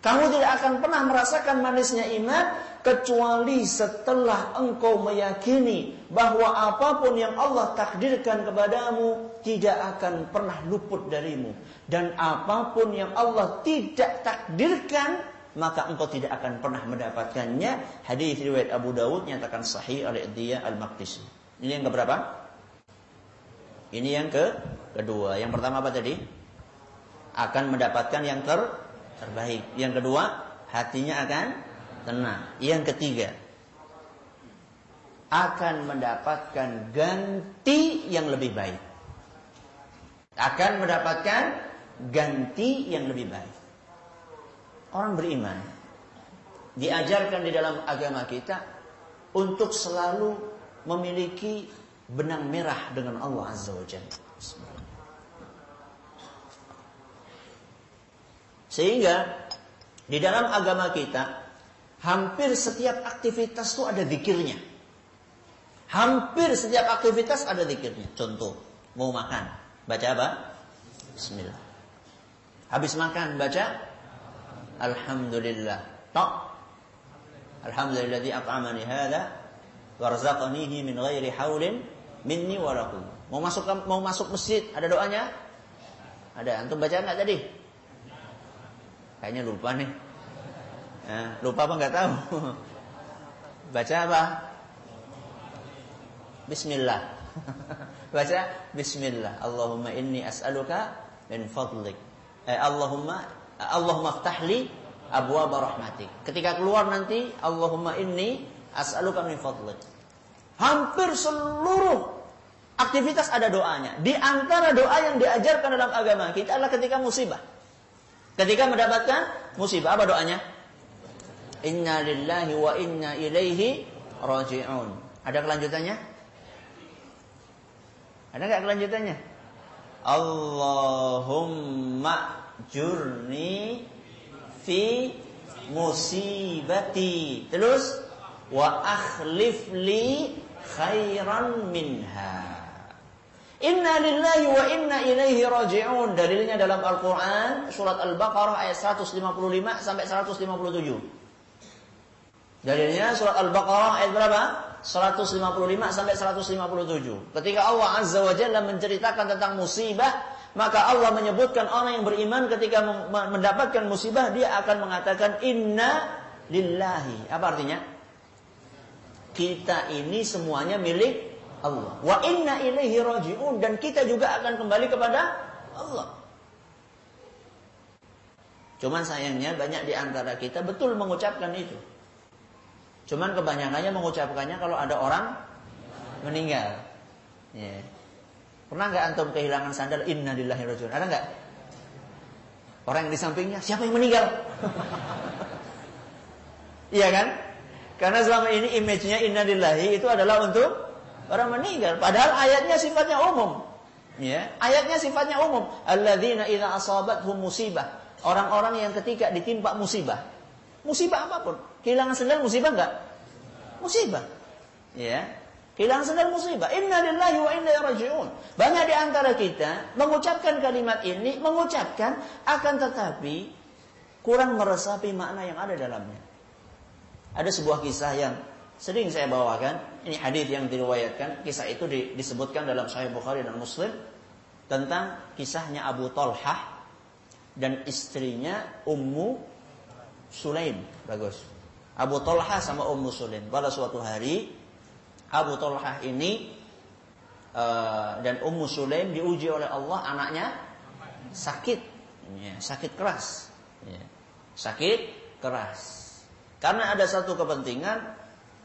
Kamu tidak akan pernah merasakan manisnya iman kecuali setelah engkau meyakini bahwa apa pun yang Allah takdirkan kepadamu tidak akan pernah luput darimu dan apa pun yang Allah tidak takdirkan maka engkau tidak akan pernah mendapatkannya. Hadis riwayat Abu Dawud nyatakan sahih oleh dia Al-Maqdisi. Ini yang keberapa? Ini yang ke kedua. Yang pertama apa tadi? Akan mendapatkan yang ter terbaik. Yang kedua, hatinya akan tenang. Yang ketiga, akan mendapatkan ganti yang lebih baik. Akan mendapatkan ganti yang lebih baik. Orang beriman diajarkan di dalam agama kita untuk selalu memiliki benang merah dengan Allah Azza wa Jalla. Sehingga di dalam agama kita hampir setiap aktivitas itu ada zikirnya. Hampir setiap aktivitas ada zikirnya. Contoh, mau makan, baca apa? Bismillah. Habis makan baca Alhamdulillah. Tok. Alhamdulillah at'amani hadza warzaqanihi min ghairi haulin minni wa Mau masuk mau masuk masjid, ada doanya? Ada. Antum baca enggak tadi? Kayaknya lupa nih. Ya, lupa apa nggak tahu? Baca apa? Bismillah. Baca Bismillah. Allahumma inni as'aluka min fadlik. Eh, Allahumma Allahumma ftahli abwa rahmatik. Ketika keluar nanti Allahumma inni as'aluka min fadlik. Hampir seluruh aktivitas ada doanya. Di antara doa yang diajarkan dalam agama kita adalah ketika musibah. Ketika mendapatkan musibah, apa doanya? Inna lillahi wa inna ilaihi raji'un. Ada kelanjutannya? Ada nggak kelanjutannya? Allahumma jurni fi musibati. Terus wa akhlif li khairan minha. Inna lillahi wa inna ilaihi raji'un. Dalilnya dalam Al-Quran, surat Al-Baqarah ayat 155 sampai 157. Dalilnya surat Al-Baqarah ayat berapa? 155 sampai 157. Ketika Allah Azza wa Jalla menceritakan tentang musibah, maka Allah menyebutkan orang yang beriman ketika mendapatkan musibah, dia akan mengatakan inna lillahi. Apa artinya? Kita ini semuanya milik Allah. Wa inna ilaihi raji'un dan kita juga akan kembali kepada Allah. Cuman sayangnya banyak di antara kita betul mengucapkan itu. Cuman kebanyakannya mengucapkannya kalau ada orang meninggal. Ya. Pernah nggak antum kehilangan sandal inna lillahi raji'un? Ada nggak? Orang yang di sampingnya, siapa yang meninggal? iya kan? Karena selama ini image-nya inna lillahi itu adalah untuk orang meninggal. Padahal ayatnya sifatnya umum. Ya, ayatnya sifatnya umum. Alladzina idza asabathum musibah. Orang-orang yang ketika ditimpa musibah. Musibah apa pun. Kehilangan sendal musibah enggak? Musibah. Ya. Kehilangan sendal musibah. Inna lillahi wa inna raji'un. Banyak di antara kita mengucapkan kalimat ini, mengucapkan akan tetapi kurang meresapi makna yang ada dalamnya. Ada sebuah kisah yang sering saya bawakan. Ini hadis yang diriwayatkan. Kisah itu disebutkan dalam Sahih Bukhari dan Muslim tentang kisahnya Abu Talhah dan istrinya Ummu Sulaim. Bagus. Abu Talhah sama Ummu Sulaim. Pada suatu hari Abu Talhah ini uh, dan Ummu Sulaim diuji oleh Allah anaknya sakit, ya, sakit keras, ya, sakit keras. Karena ada satu kepentingan,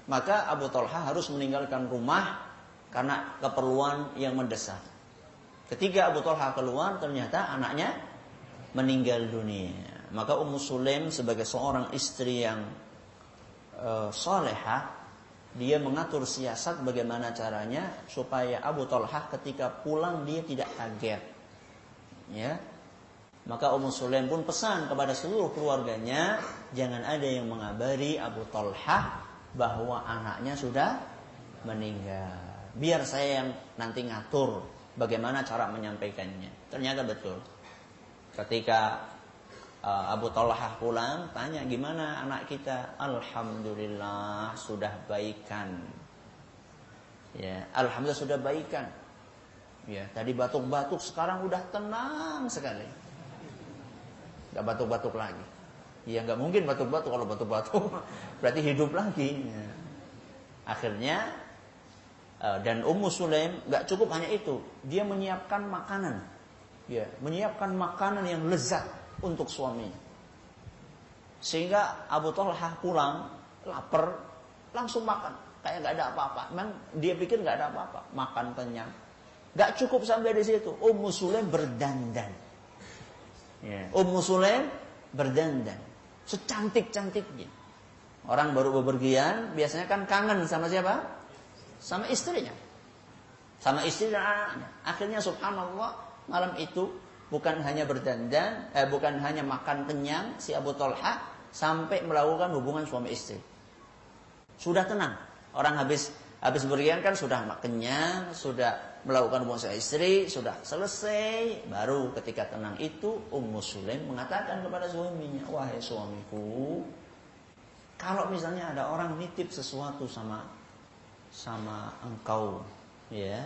maka Abu Talha harus meninggalkan rumah karena keperluan yang mendesak. Ketika Abu Talha keluar, ternyata anaknya meninggal dunia. Maka Ummu Sulaim sebagai seorang istri yang uh, solehah, dia mengatur siasat bagaimana caranya supaya Abu Talha ketika pulang dia tidak kaget. Ya. Maka Ummu Sulaim pun pesan kepada seluruh keluarganya, jangan ada yang mengabari Abu Talha bahwa anaknya sudah meninggal. Biar saya yang nanti ngatur bagaimana cara menyampaikannya. Ternyata betul. Ketika uh, Abu Talha pulang, tanya gimana anak kita? Alhamdulillah sudah baikan. Ya, alhamdulillah sudah baikan. Ya, tadi batuk-batuk sekarang udah tenang sekali. Gak batuk-batuk lagi. Ya nggak mungkin batuk-batuk kalau batuk-batuk berarti hidup lagi. Ya. Akhirnya uh, dan Ummu Sulaim nggak cukup hanya itu, dia menyiapkan makanan. Ya, menyiapkan makanan yang lezat untuk suaminya. Sehingga Abu Talha pulang lapar langsung makan kayak nggak ada apa-apa. Memang dia pikir nggak ada apa-apa, makan kenyang. Gak cukup sampai di situ. Ummu Sulaim berdandan. Yeah. Ummu Sulaim berdandan. Secantik-cantiknya. Orang baru bepergian biasanya kan kangen sama siapa? Sama istrinya. Sama istri dan anaknya. Akhirnya subhanallah malam itu bukan hanya berdandan, eh, bukan hanya makan kenyang si Abu Talha sampai melakukan hubungan suami istri. Sudah tenang. Orang habis habis berian kan sudah kenyang, sudah melakukan hubungan suami istri, sudah selesai. Baru ketika tenang itu Ummu Sulaim mengatakan kepada suaminya, "Wahai suamiku, kalau misalnya ada orang nitip sesuatu sama sama engkau, ya,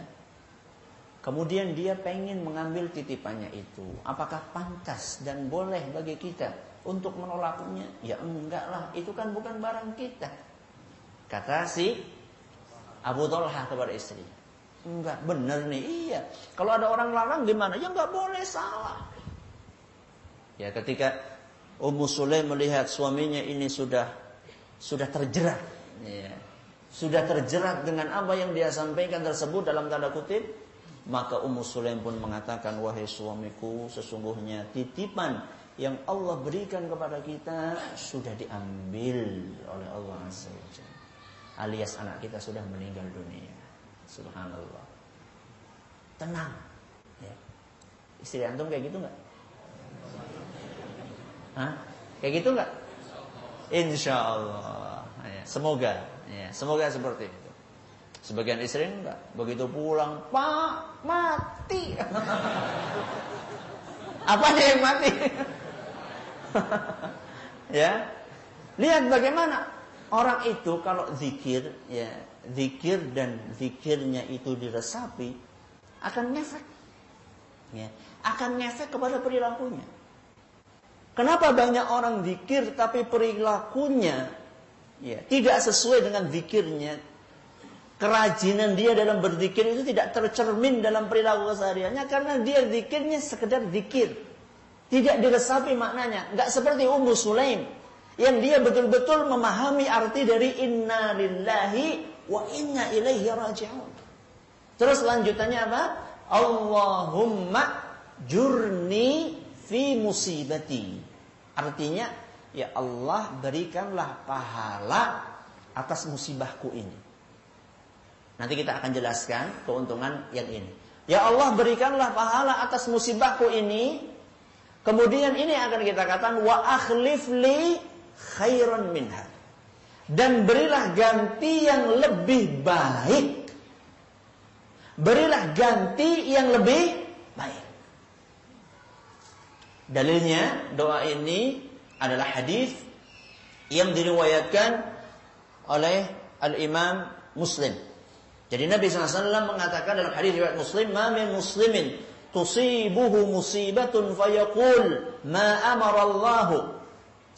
Kemudian dia pengen mengambil titipannya itu. Apakah pantas dan boleh bagi kita untuk menolaknya? Ya enggak lah, itu kan bukan barang kita. Kata si Abu Talha kepada istri. Enggak, benar nih, iya. Kalau ada orang larang gimana? Ya enggak boleh, salah. Ya ketika Ummu Sulaim melihat suaminya ini sudah sudah terjerat. Ya, sudah terjerat dengan apa yang dia sampaikan tersebut dalam tanda kutip maka Ummu Sulaim pun mengatakan, wahai suamiku, sesungguhnya titipan yang Allah berikan kepada kita sudah diambil oleh Allah Azza Alias anak kita sudah meninggal dunia. Subhanallah. Tenang. Ya. Istri antum kayak gitu nggak? Hah? Kayak gitu nggak? Insya Allah. Ya, semoga. Ya, semoga seperti itu. Sebagian istri enggak. Begitu pulang, Pak, mati. Apa yang mati? ya. Lihat bagaimana orang itu kalau zikir, ya, zikir dan zikirnya itu diresapi akan ngefek. Ya, akan ngefek kepada perilakunya. Kenapa banyak orang zikir tapi perilakunya ya, tidak sesuai dengan zikirnya, kerajinan dia dalam berzikir itu tidak tercermin dalam perilaku kesehariannya karena dia zikirnya sekedar zikir. Tidak diresapi maknanya. Enggak seperti Ummu Sulaim yang dia betul-betul memahami arti dari inna lillahi wa inna ilaihi raji'un. Terus lanjutannya apa? Allahumma jurni fi musibati. Artinya, ya Allah berikanlah pahala atas musibahku ini. Nanti kita akan jelaskan keuntungan yang ini. Ya Allah berikanlah pahala atas musibahku ini. Kemudian ini akan kita katakan wa akhlif li khairan minha. Dan berilah ganti yang lebih baik. Berilah ganti yang lebih baik. Dalilnya doa ini adalah hadis yang diriwayatkan oleh Al-Imam Muslim jadi Nabi SAW mengatakan dalam hadis riwayat Muslim, "Ma min muslimin tusibuhu musibatun fayaqul ma amara Allah."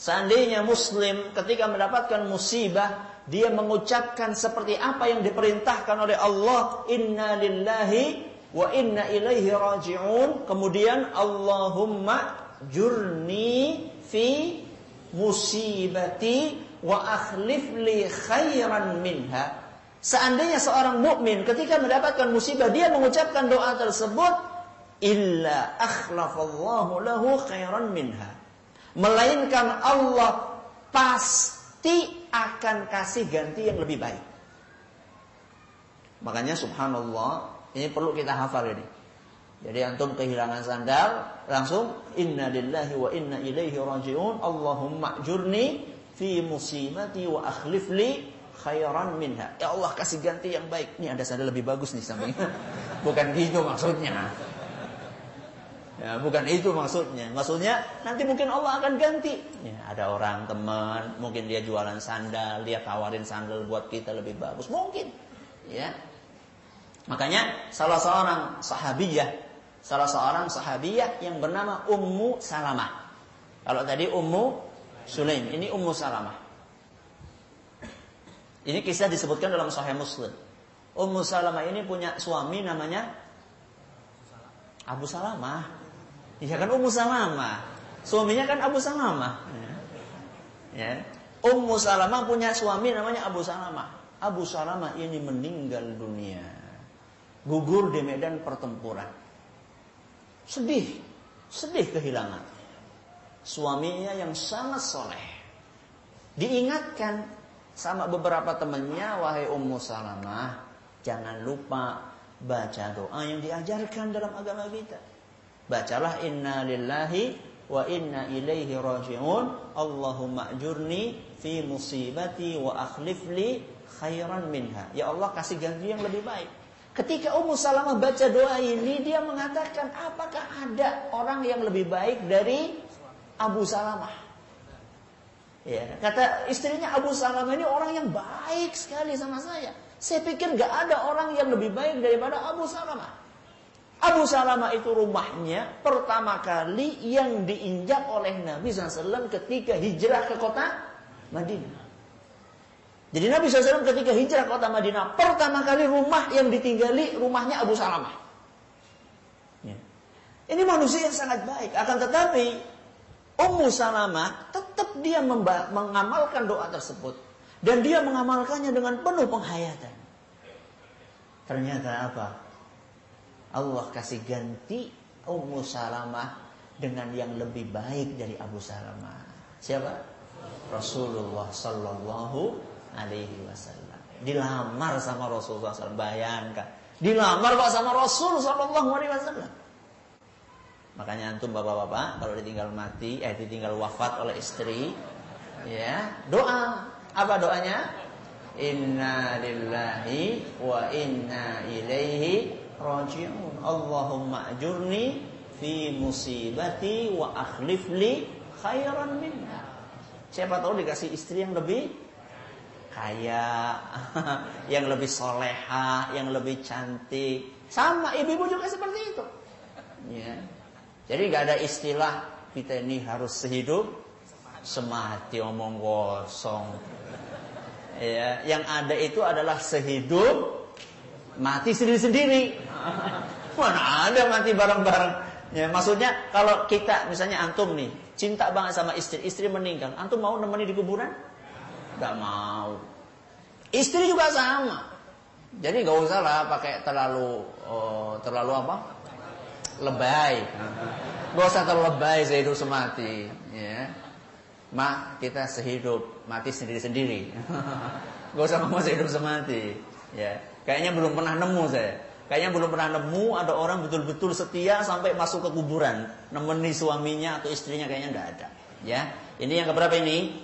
Seandainya muslim ketika mendapatkan musibah, dia mengucapkan seperti apa yang diperintahkan oleh Allah, "Inna lillahi wa inna ilaihi raji'un. Kemudian Allahumma jurni fi musibati wa akhlif li khairan minha. Seandainya seorang mukmin ketika mendapatkan musibah dia mengucapkan doa tersebut illa akhlafallahu lahu khairan minha. Melainkan Allah pasti akan kasih ganti yang lebih baik. Makanya subhanallah, ini perlu kita hafal ini. Jadi antum kehilangan sandal, langsung inna lillahi wa inna ilaihi rajiun. Allahumma jurni fi musibati wa akhlif li khairan minha. Ya Allah kasih ganti yang baik. Ini ada sandal lebih bagus nih samping. Bukan gitu maksudnya. Ya, bukan itu maksudnya. Maksudnya nanti mungkin Allah akan ganti. Ya, ada orang teman, mungkin dia jualan sandal, dia tawarin sandal buat kita lebih bagus. Mungkin. Ya. Makanya salah seorang sahabiyah, salah seorang sahabiyah yang bernama Ummu Salamah. Kalau tadi Ummu Sulaim, ini Ummu Salamah. Ini kisah disebutkan dalam Sahih Muslim. Ummu Salamah ini punya suami namanya Abu Salamah. Iya kan Ummu Salamah. Suaminya kan Abu Salamah. Ya. ya. Ummu Salamah punya suami namanya Abu Salamah. Abu Salamah ini meninggal dunia. Gugur di medan pertempuran. Sedih. Sedih kehilangan. Suaminya yang sangat soleh. Diingatkan sama beberapa temannya, wahai Ummu Salamah, jangan lupa baca doa yang diajarkan dalam agama kita. Bacalah inna lillahi wa inna ilaihi raji'un. Allahumma ajurni fi musibati wa akhlif li khairan minha. Ya Allah kasih ganti yang lebih baik. Ketika Ummu Salamah baca doa ini, dia mengatakan, apakah ada orang yang lebih baik dari Abu Salamah? Ya, kata istrinya Abu Salamah ini orang yang baik sekali sama saya. Saya pikir gak ada orang yang lebih baik daripada Abu Salamah. Abu Salamah itu rumahnya pertama kali yang diinjak oleh Nabi SAW ketika hijrah ke kota Madinah. Jadi Nabi SAW ketika hijrah ke kota Madinah, pertama kali rumah yang ditinggali rumahnya Abu Salamah. Ya. Ini manusia yang sangat baik. Akan tetapi Ummu Salamah tetap dia mengamalkan doa tersebut. Dan dia mengamalkannya dengan penuh penghayatan. Ternyata apa? Allah kasih ganti Ummu Salamah dengan yang lebih baik dari Abu Salamah. Siapa? Rasulullah Sallallahu Alaihi Wasallam. Dilamar sama Rasulullah SAW. Bayangkan. Dilamar kok sama Rasul Sallallahu Alaihi Wasallam. Makanya antum bapak-bapak kalau ditinggal mati, eh ditinggal wafat oleh istri, ya doa. Apa doanya? Inna lillahi wa inna ilaihi raji'un. Allahumma ajurni fi musibati wa akhlif li khairan minha. Siapa tahu dikasih istri yang lebih kaya, yang lebih soleha, yang lebih cantik. Sama ibu-ibu juga seperti itu. Ya. Jadi nggak ada istilah kita ini harus sehidup semati omong kosong. Ya, yang ada itu adalah sehidup mati sendiri-sendiri. Mana ada mati bareng-bareng. Ya, maksudnya kalau kita misalnya antum nih cinta banget sama istri, istri meninggal, antum mau nemeni di kuburan? Gak mau. Istri juga sama. Jadi gak usah lah pakai terlalu oh, terlalu apa? Lebay. Gak usah terlalu lebay sehidup semati. Ya. Ma, kita sehidup mati sendiri-sendiri. gak usah ngomong sehidup semati. Ya. Kayaknya belum pernah nemu saya. Kayaknya belum pernah nemu ada orang betul-betul setia sampai masuk ke kuburan. Nemeni suaminya atau istrinya kayaknya nggak ada. Ya, ini yang keberapa ini?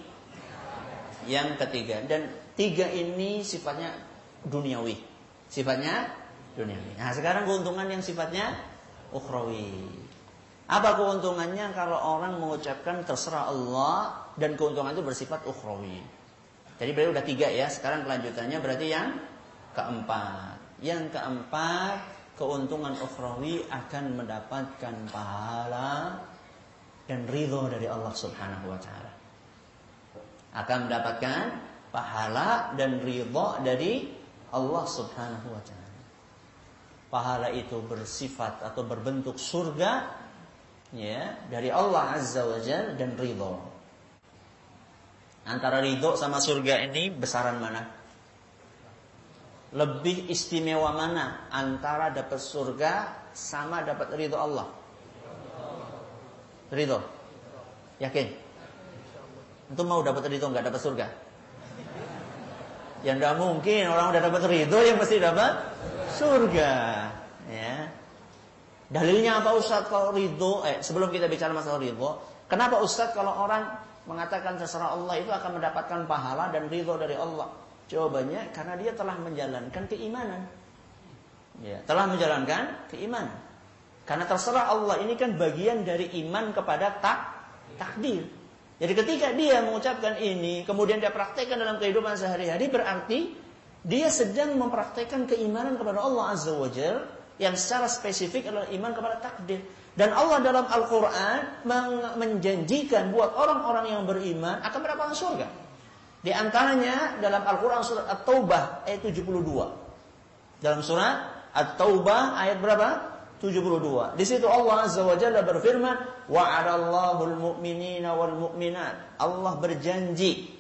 Yang ketiga. Dan tiga ini sifatnya duniawi. Sifatnya duniawi. Nah sekarang keuntungan yang sifatnya ukhrawi. Apa keuntungannya kalau orang mengucapkan terserah Allah dan keuntungan itu bersifat ukhrawi. Jadi berarti udah tiga ya. Sekarang kelanjutannya berarti yang keempat. Yang keempat, keuntungan ukhrawi akan mendapatkan pahala dan ridho dari Allah Subhanahu wa taala. Akan mendapatkan pahala dan ridho dari Allah Subhanahu wa taala. pahala itu bersifat atau berbentuk surga ya dari Allah Azza wa Jal dan ridho. Antara ridho sama surga ini besaran mana? Lebih istimewa mana antara dapat surga sama dapat ridho Allah? Ridho. Yakin? Itu mau dapat ridho nggak dapat surga? Yang tidak mungkin orang udah dapat ridho yang pasti dapat surga. Ya. Dalilnya apa Ustaz kalau ridho? Eh, sebelum kita bicara masalah ridho, kenapa Ustaz kalau orang mengatakan terserah Allah itu akan mendapatkan pahala dan ridho dari Allah? Jawabannya karena dia telah menjalankan keimanan. Ya, telah menjalankan keimanan. Karena terserah Allah ini kan bagian dari iman kepada tak takdir. Jadi ketika dia mengucapkan ini, kemudian dia praktekkan dalam kehidupan sehari-hari, berarti dia sedang mempraktekkan keimanan kepada Allah Azza wa Jalla yang secara spesifik adalah iman kepada takdir. Dan Allah dalam Al-Quran menjanjikan buat orang-orang yang beriman akan mendapatkan surga. Di antaranya dalam Al-Quran surat At-Taubah ayat 72. Dalam surat At-Taubah ayat berapa? 72. Di situ Allah Azza wa Jalla berfirman, "Wa'adallahu al-mu'minina wal mu'minat." Allah berjanji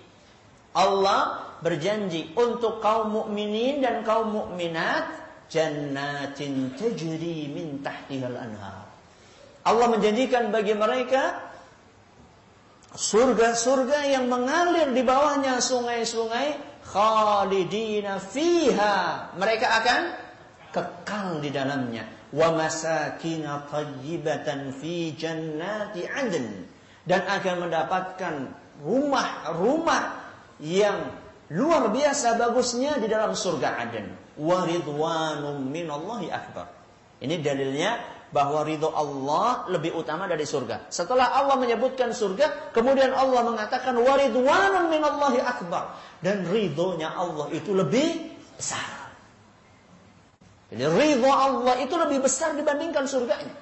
Allah berjanji untuk kaum mukminin dan kaum mukminat jannatin tajri min tahtihal anhar. Allah menjanjikan bagi mereka surga-surga yang mengalir di bawahnya sungai-sungai khalidina fiha. Mereka akan kekal di dalamnya. Wa masakina tayyibatan fi jannati adn dan akan mendapatkan rumah-rumah yang luar biasa bagusnya di dalam surga Aden waridwanum minallahi akbar. Ini dalilnya bahwa ridho Allah lebih utama dari surga. Setelah Allah menyebutkan surga, kemudian Allah mengatakan waridwanum minallahi akbar dan ridhonya Allah itu lebih besar. Jadi ridho Allah itu lebih besar dibandingkan surganya.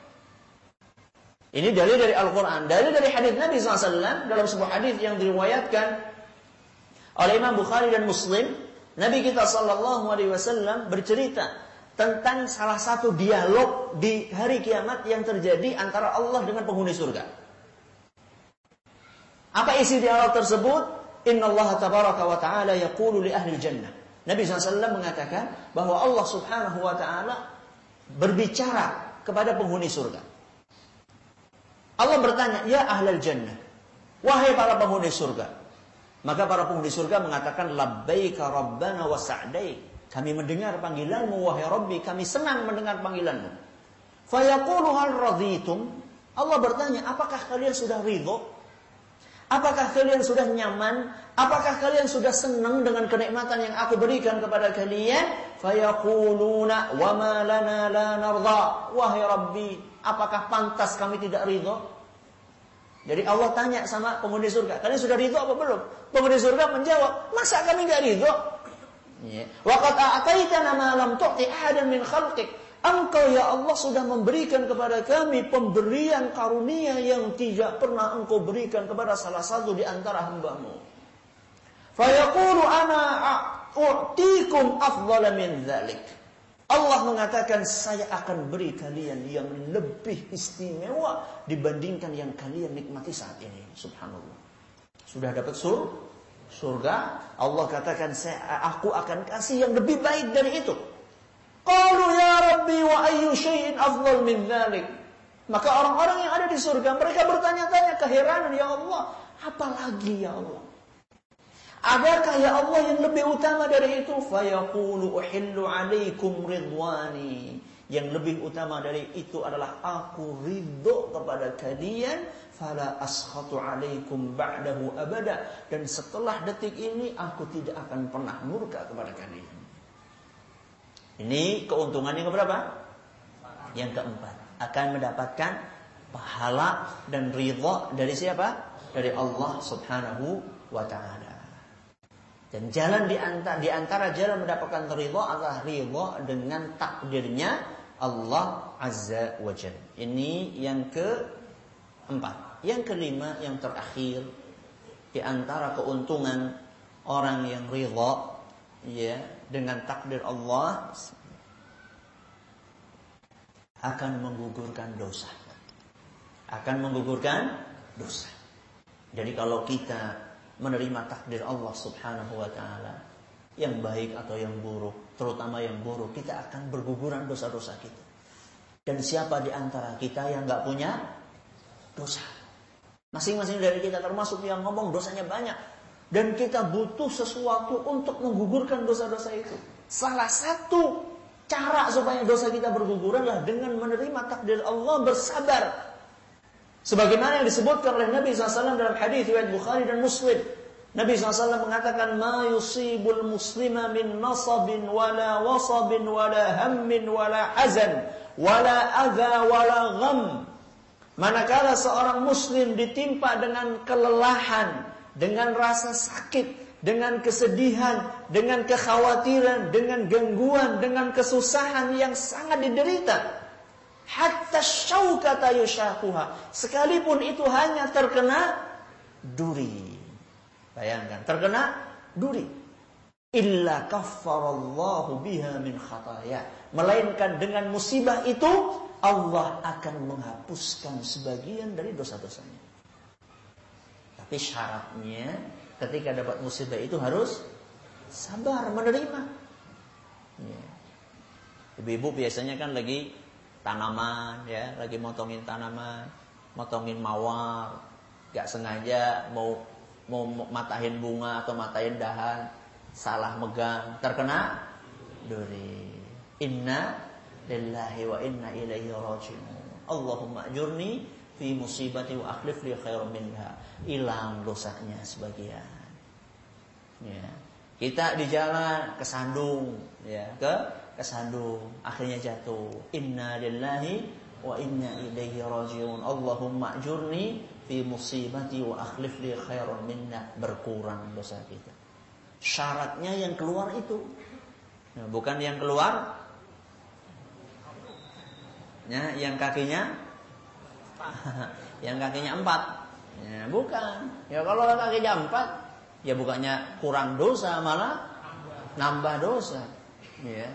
Ini dalil dari Al-Quran. Dalil dari hadis Nabi SAW dalam sebuah hadis yang diriwayatkan oleh Imam Bukhari dan Muslim Nabi kita Shallallahu Alaihi Wasallam bercerita tentang salah satu dialog di hari kiamat yang terjadi antara Allah dengan penghuni surga. Apa isi dialog tersebut? Inna Allah tabaraka wa ta'ala yaqulu li ahli jannah. Nabi SAW mengatakan bahwa Allah subhanahu wa ta'ala berbicara kepada penghuni surga. Allah bertanya, Ya ahli jannah. Wahai para penghuni surga. Maka para penghuni surga mengatakan labbaika rabbana wa sa'dai. Kami mendengar panggilanmu wahai Rabbi, kami senang mendengar panggilanmu. Fayaqulu hal raditum? Allah bertanya, apakah kalian sudah ridho? Apakah kalian sudah nyaman? Apakah kalian sudah senang dengan kenikmatan yang aku berikan kepada kalian? Fayaquluna wa ma lana la narda. Wahai Rabbi, apakah pantas kami tidak ridho? Jadi Allah tanya sama penghuni surga, kalian sudah ridho apa belum? Penghuni surga menjawab, masa kami nggak ridho? Ya. Waqad a'taitana ma lam tu'ti ahadan min khalqik. Engkau ya Allah sudah memberikan kepada kami pemberian karunia yang tidak pernah engkau berikan kepada salah satu di antara hambamu. Fayaqulu ana a'tikum afdala min dhalik. Allah mengatakan saya akan beri kalian yang lebih istimewa dibandingkan yang kalian nikmati saat ini. Subhanallah. Sudah dapat sur surga, Allah katakan saya aku akan kasih yang lebih baik dari itu. Qalu ya Rabbi wa ayyu syai'in afdal min dhalik. Maka orang-orang yang ada di surga mereka bertanya-tanya keheranan ya Allah, apalagi ya Allah? Adakah ya Allah yang lebih utama dari itu? Fayaqulu uhillu alaikum ridwani. Yang lebih utama dari itu adalah aku ridho kepada kalian. Fala askhatu alaikum ba'dahu abada. Dan setelah detik ini aku tidak akan pernah murka kepada kalian. Ini keuntungan yang keberapa? Yang keempat. Akan mendapatkan pahala dan ridho dari siapa? Dari Allah subhanahu wa ta'ala. Dan jalan di antara, di antara jalan mendapatkan ridho adalah ridho dengan takdirnya Allah Azza wa Jalla. Ini yang keempat. Yang kelima, yang terakhir di antara keuntungan orang yang ridho ya dengan takdir Allah akan menggugurkan dosa. Akan menggugurkan dosa. Jadi kalau kita menerima takdir Allah Subhanahu wa taala yang baik atau yang buruk, terutama yang buruk, kita akan berguguran dosa-dosa kita. Dan siapa di antara kita yang nggak punya dosa? Masing-masing dari kita termasuk yang ngomong dosanya banyak. Dan kita butuh sesuatu untuk menggugurkan dosa-dosa itu. Salah satu cara supaya dosa kita berguguran adalah dengan menerima takdir Allah bersabar. Sebagaimana yang disebutkan oleh Nabi SAW dalam hadis riwayat Bukhari dan Muslim. Nabi SAW mengatakan, Ma yusibul muslima min nasabin wala wasabin wala hammin wala hazan wala adha wala gham. Manakala seorang muslim ditimpa dengan kelelahan, dengan rasa sakit, dengan kesedihan, dengan kekhawatiran, dengan gangguan, dengan kesusahan yang sangat diderita. Hatta syaukata yushakuha. Sekalipun itu hanya terkena duri. Bayangkan, terkena duri. Illa kaffarallahu biha min khataya. Melainkan dengan musibah itu Allah akan menghapuskan sebagian dari dosa-dosanya. Tapi syaratnya ketika dapat musibah itu harus sabar menerima. Ya. Ibu-ibu biasanya kan lagi tanaman ya, lagi motongin tanaman, motongin mawar, gak sengaja mau mau matahin bunga atau matahin dahan, salah megang, terkena duri. Inna lillahi wa inna ilaihi raji'un. Allahumma ajurni fi musibati wa akhlif li khairan minha. Hilang dosanya sebagian. Ya. Kita di jalan kesandung ya, ke kesandung, akhirnya jatuh. Inna lillahi wa inna ilaihi raji'un. Allahumma ajurni fi musibati wa akhlif li khairan minna berkurang dosa kita. Syaratnya yang keluar itu. Nah, bukan yang keluar ya, yang kakinya yang kakinya empat. Ya, bukan. Ya kalau kakinya empat, ya bukannya kurang dosa malah nambah dosa. Ya.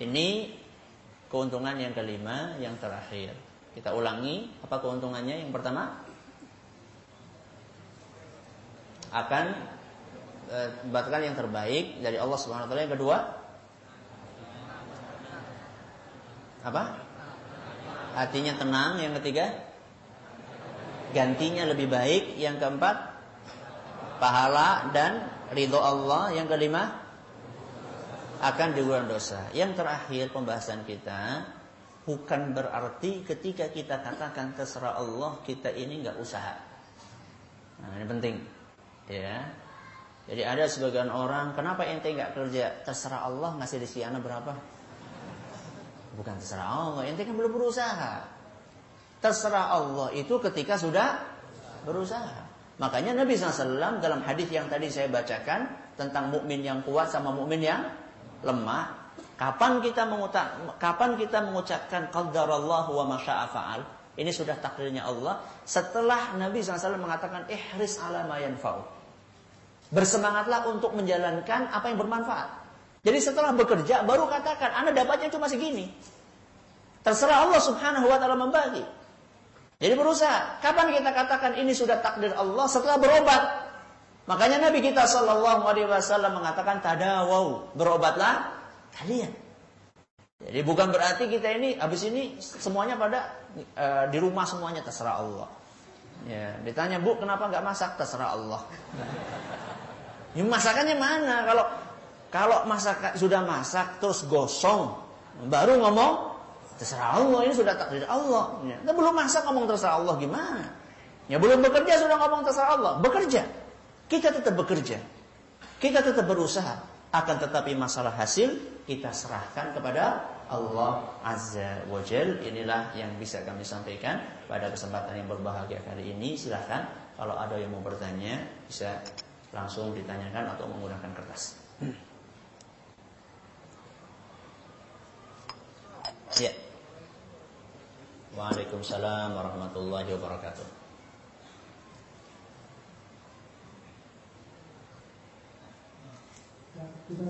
Ini keuntungan yang kelima, yang terakhir. Kita ulangi apa keuntungannya? Yang pertama, akan e, mendapatkan yang terbaik dari Allah Subhanahu wa taala. Yang kedua, apa? Hatinya tenang. Yang ketiga, gantinya lebih baik. Yang keempat, pahala dan ridho Allah. Yang kelima, akan digunakan dosa. Yang terakhir pembahasan kita bukan berarti ketika kita katakan terserah Allah kita ini nggak usaha. Nah, ini penting. Ya. Jadi ada sebagian orang, kenapa ente nggak kerja? Terserah Allah ngasih rezeki anak berapa? Bukan terserah Allah, ente kan belum berusaha. Terserah Allah itu ketika sudah berusaha. Makanya Nabi SAW dalam hadis yang tadi saya bacakan tentang mukmin yang kuat sama mukmin yang lemah, kapan kita mengucap, kapan kita mengucapkan qadarallahu wa masya'a fa'al? Ini sudah takdirnya Allah. Setelah Nabi SAW mengatakan ihris ala ma. Bersemangatlah untuk menjalankan apa yang bermanfaat. Jadi setelah bekerja baru katakan, Anda dapatnya cuma segini. Terserah Allah Subhanahu wa taala membagi. Jadi berusaha. Kapan kita katakan ini sudah takdir Allah setelah berobat? Makanya Nabi kita Shallallahu Alaihi Wasallam mengatakan tadawau berobatlah kalian. Jadi bukan berarti kita ini habis ini semuanya pada e, di rumah semuanya terserah Allah. Ya, ditanya Bu kenapa nggak masak terserah Allah. Ya, masakannya mana? Kalau kalau masak sudah masak terus gosong baru ngomong terserah Allah ini sudah takdir Allah. Ya, belum masak ngomong terserah Allah gimana? Ya belum bekerja sudah ngomong terserah Allah. Bekerja. Kita tetap bekerja. Kita tetap berusaha. Akan tetapi masalah hasil kita serahkan kepada Allah Azza wa Jal Inilah yang bisa kami sampaikan pada kesempatan yang berbahagia kali ini Silahkan kalau ada yang mau bertanya Bisa langsung ditanyakan atau menggunakan kertas Waalaikumsalam warahmatullahi wabarakatuh. Kita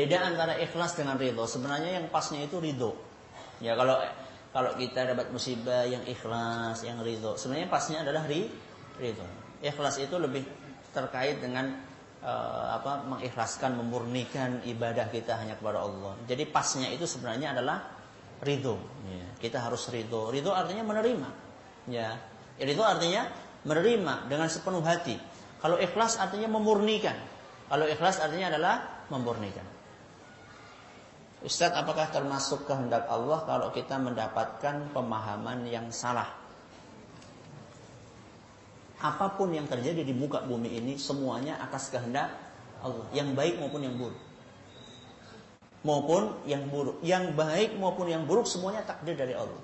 Beda antara ikhlas dengan ridho. Sebenarnya yang pasnya itu ridho. Ya kalau kalau kita dapat musibah yang ikhlas, yang ridho. Sebenarnya pasnya adalah ri, ridho. Ikhlas itu lebih terkait dengan uh, apa mengikhlaskan, memurnikan ibadah kita hanya kepada Allah. Jadi pasnya itu sebenarnya adalah ridho. Ya, kita harus ridho. Ridho artinya menerima. Ya, ridho artinya menerima dengan sepenuh hati. Kalau ikhlas artinya memurnikan. Kalau ikhlas artinya adalah memurnikan. Ustadz apakah termasuk kehendak Allah kalau kita mendapatkan pemahaman yang salah? Apa pun yang terjadi di muka bumi ini semuanya atas kehendak Allah, yang baik maupun yang buruk. Maupun yang buruk, yang baik maupun yang buruk semuanya takdir dari Allah.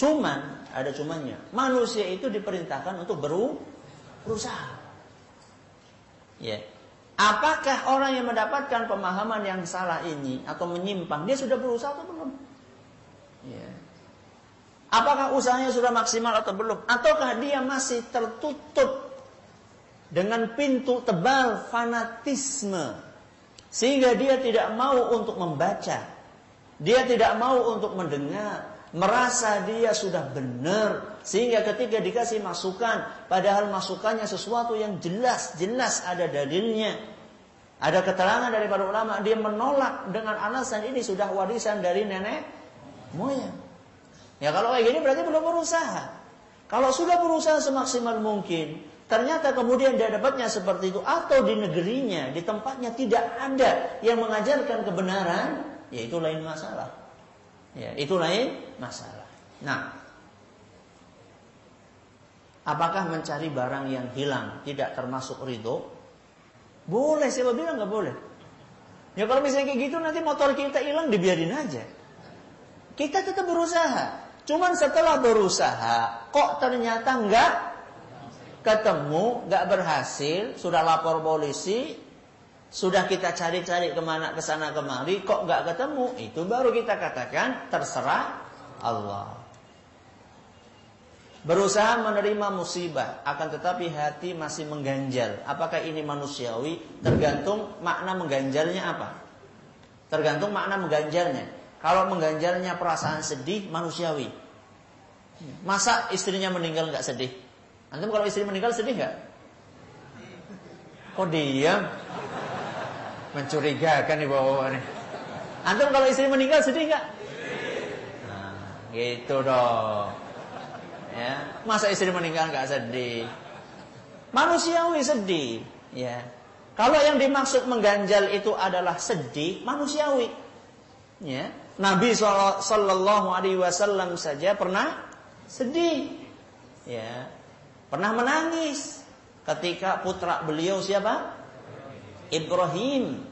Cuman ada cumannya, manusia itu diperintahkan untuk beru, berusaha. Ya, Apakah orang yang mendapatkan pemahaman yang salah ini atau menyimpang, dia sudah berusaha atau belum? Ya. Apakah usahanya sudah maksimal atau belum? Ataukah dia masih tertutup dengan pintu tebal fanatisme sehingga dia tidak mau untuk membaca, dia tidak mau untuk mendengar, merasa dia sudah benar sehingga ketika dikasih masukan padahal masukannya sesuatu yang jelas-jelas ada dalilnya. Ada keterangan dari para ulama dia menolak dengan alasan ini sudah warisan dari nenek moyang. Ya kalau kayak gini berarti belum berusaha. Kalau sudah berusaha semaksimal mungkin ternyata kemudian dia dapatnya seperti itu atau di negerinya di tempatnya tidak ada yang mengajarkan kebenaran ya itu lain masalah Ya, itu lain masalah. Nah, apakah mencari barang yang hilang tidak termasuk ridho? Boleh, siapa bilang nggak boleh? Ya kalau misalnya kayak gitu nanti motor kita hilang dibiarin aja. Kita tetap berusaha. Cuman setelah berusaha, kok ternyata nggak ketemu, nggak berhasil, sudah lapor polisi, sudah kita cari-cari ke mana ke sana kemari, kok nggak ketemu? Itu baru kita katakan terserah Allah. Berusaha menerima musibah, akan tetapi hati masih mengganjal. Apakah ini manusiawi? Tergantung makna mengganjalnya apa. Tergantung makna mengganjalnya. Kalau mengganjalnya perasaan sedih, manusiawi. Masa istrinya meninggal nggak sedih? Antum kalau istri meninggal sedih nggak? Kok diam? Mencurigakan nih bawa nih. Antum kalau istri meninggal sedih nggak? Nah, gitu dong. Ya, masa istri meninggal nggak sedih? Manusiawi sedih, ya. Kalau yang dimaksud mengganjal itu adalah sedih, manusiawi. Ya. Nabi Shallallahu Alaihi Wasallam saja pernah sedih, ya, pernah menangis ketika putra beliau siapa? Ibrahim.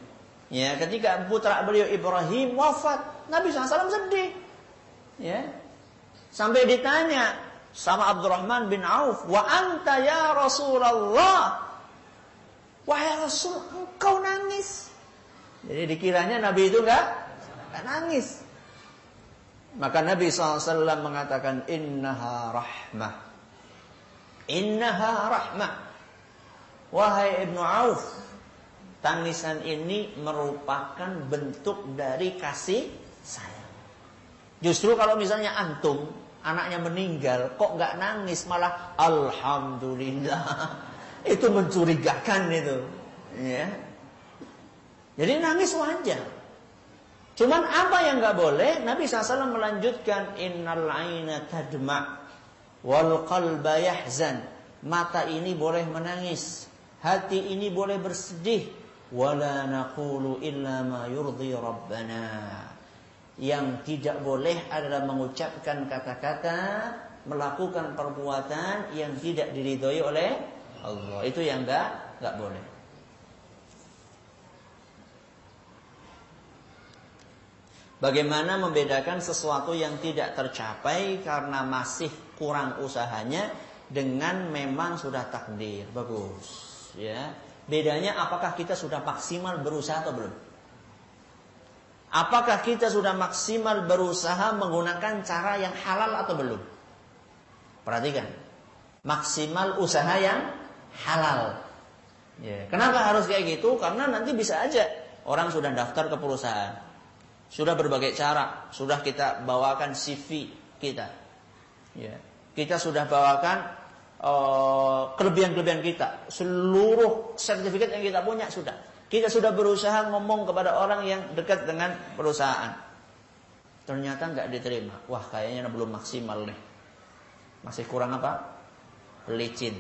Ya, ketika putra beliau Ibrahim wafat, Nabi SAW sedih. Ya. Sampai ditanya sama Abdurrahman bin Auf, "Wa anta ya Rasulullah?" Wahai Rasul, engkau nangis. Jadi dikiranya Nabi itu enggak, enggak nangis. Maka Nabi SAW mengatakan, Innaha rahmah. Innaha rahmah. Wahai Ibnu Auf, Tangisan ini merupakan bentuk dari kasih sayang. Justru kalau misalnya antum anaknya meninggal, kok nggak nangis malah alhamdulillah. itu mencurigakan itu, ya. Jadi nangis wajar. Cuman apa yang nggak boleh? Nabi SAW melanjutkan innal aina tadma wal qalba yahzan. Mata ini boleh menangis, hati ini boleh bersedih, wala naqulu illa ma yurdi rabbana. Yang tidak boleh adalah mengucapkan kata-kata, melakukan perbuatan yang tidak diridhoi oleh Allah. Itu yang enggak enggak boleh. Bagaimana membedakan sesuatu yang tidak tercapai karena masih kurang usahanya dengan memang sudah takdir. Bagus, ya. Bedanya apakah kita sudah maksimal berusaha atau belum? Apakah kita sudah maksimal berusaha menggunakan cara yang halal atau belum? Perhatikan. Maksimal usaha yang halal. Ya, kenapa harus kayak gitu? Karena nanti bisa aja orang sudah daftar ke perusahaan. Sudah berbagai cara, sudah kita bawakan CV kita. Ya. Kita sudah bawakan kelebihan-kelebihan kita, seluruh sertifikat yang kita punya sudah. Kita sudah berusaha ngomong kepada orang yang dekat dengan perusahaan. Ternyata nggak diterima. Wah, kayaknya belum maksimal nih. Masih kurang apa? Licin.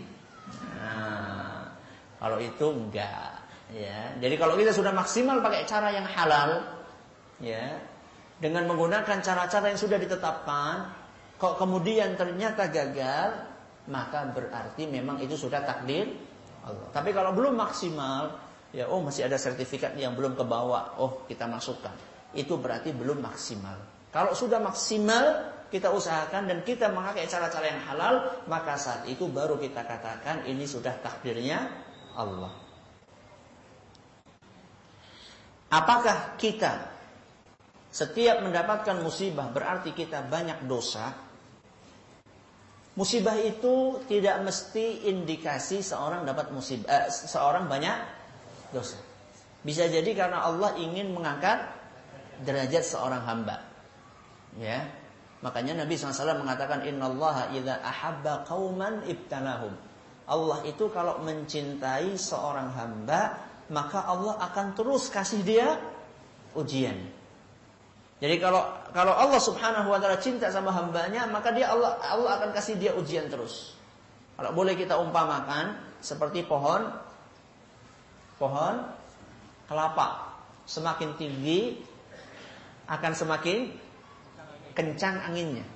Nah, kalau itu enggak. Ya, jadi kalau kita sudah maksimal pakai cara yang halal, ya, dengan menggunakan cara-cara yang sudah ditetapkan, kok kemudian ternyata gagal, maka berarti memang itu sudah takdir Allah. Tapi kalau belum maksimal, ya oh masih ada sertifikat yang belum ke bawah, oh kita masukkan. Itu berarti belum maksimal. Kalau sudah maksimal, kita usahakan dan kita memakai cara-cara yang halal, maka saat itu baru kita katakan ini sudah takdirnya Allah. Apakah kita setiap mendapatkan musibah berarti kita banyak dosa? Musibah itu tidak mesti indikasi seorang dapat musibah, eh, seorang banyak dosa. Bisa jadi karena Allah ingin mengangkat derajat seorang hamba. Ya. Makanya Nabi SAW mengatakan innallaha idza ahabba qauman ibtalahum. Allah itu kalau mencintai seorang hamba, maka Allah akan terus kasih dia ujian. Jadi kalau kalau Allah Subhanahu wa taala cinta sama hambanya, maka dia Allah Allah akan kasih dia ujian terus. Kalau boleh kita umpamakan seperti pohon pohon kelapa, semakin tinggi akan semakin kencang anginnya.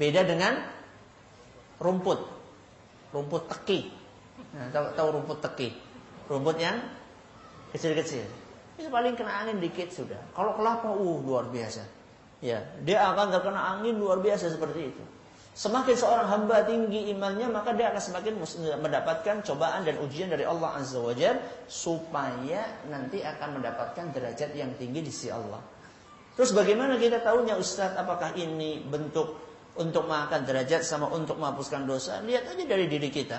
Beda dengan rumput. Rumput teki. Nah, tahu, tahu rumput teki? Rumput yang kecil-kecil. Itu paling kena angin dikit sudah. Kalau kelapa, uh luar biasa. Ya, dia akan terkena angin luar biasa seperti itu. Semakin seorang hamba tinggi imannya, maka dia akan semakin mendapatkan cobaan dan ujian dari Allah Azza wa Jal, supaya nanti akan mendapatkan derajat yang tinggi di sisi Allah. Terus bagaimana kita tahunya Ustaz apakah ini bentuk untuk mengangkat derajat sama untuk menghapuskan dosa? Lihat aja dari diri kita.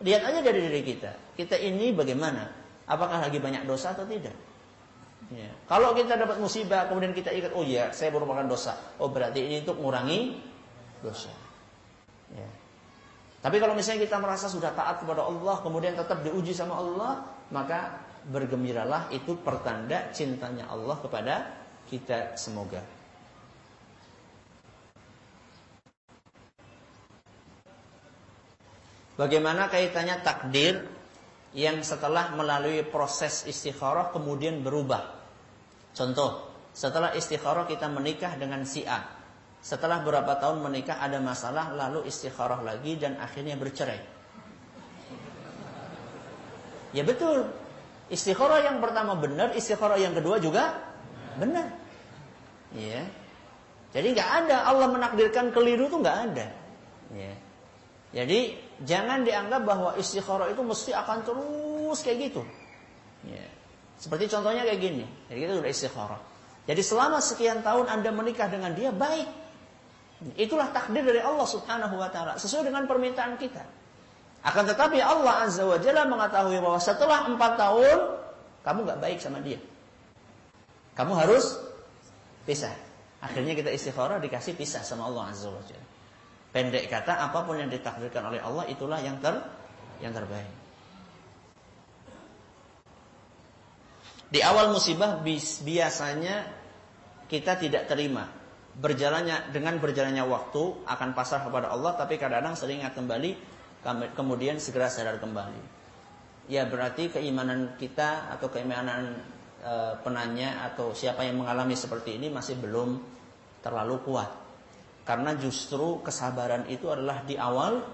Lihat aja dari diri kita. Kita ini bagaimana? Apakah lagi banyak dosa atau tidak? Ya. Kalau kita dapat musibah kemudian kita ingat, oh ya saya merupakan dosa. Oh berarti ini untuk mengurangi dosa. Ya. Tapi kalau misalnya kita merasa sudah taat kepada Allah kemudian tetap diuji sama Allah, maka bergembiralah itu pertanda cintanya Allah kepada kita semoga. Bagaimana kaitannya takdir yang setelah melalui proses istikharah kemudian berubah. Contoh, setelah istikharah kita menikah dengan si A. Setelah beberapa tahun menikah ada masalah lalu istikharah lagi dan akhirnya bercerai. Ya betul. Istikharah yang pertama benar, istikharah yang kedua juga benar. Ya. Jadi nggak ada Allah menakdirkan keliru itu nggak ada. Ya. Jadi jangan dianggap bahwa istikharah itu mesti akan terus kayak gitu. Ya. Seperti contohnya kayak gini. Jadi kita sudah istikharah. Jadi selama sekian tahun Anda menikah dengan dia baik. Itulah takdir dari Allah Subhanahu wa taala sesuai dengan permintaan kita. Akan tetapi Allah Azza wa Jalla mengetahui bahwa setelah empat tahun kamu nggak baik sama dia. Kamu harus pisah. Akhirnya kita istikharah dikasih pisah sama Allah Azza wa Jalla. Pendek kata apa pun yang ditakdirkan oleh Allah itulah yang ter yang terbaik. Di awal musibah biasanya kita tidak terima berjalannya dengan berjalannya waktu akan pasrah kepada Allah tapi kadang-kadang sering kembali kemudian segera sadar kembali. Ya berarti keimanan kita atau keimanan e, penanya atau siapa yang mengalami seperti ini masih belum terlalu kuat. Karena justru kesabaran itu adalah di awal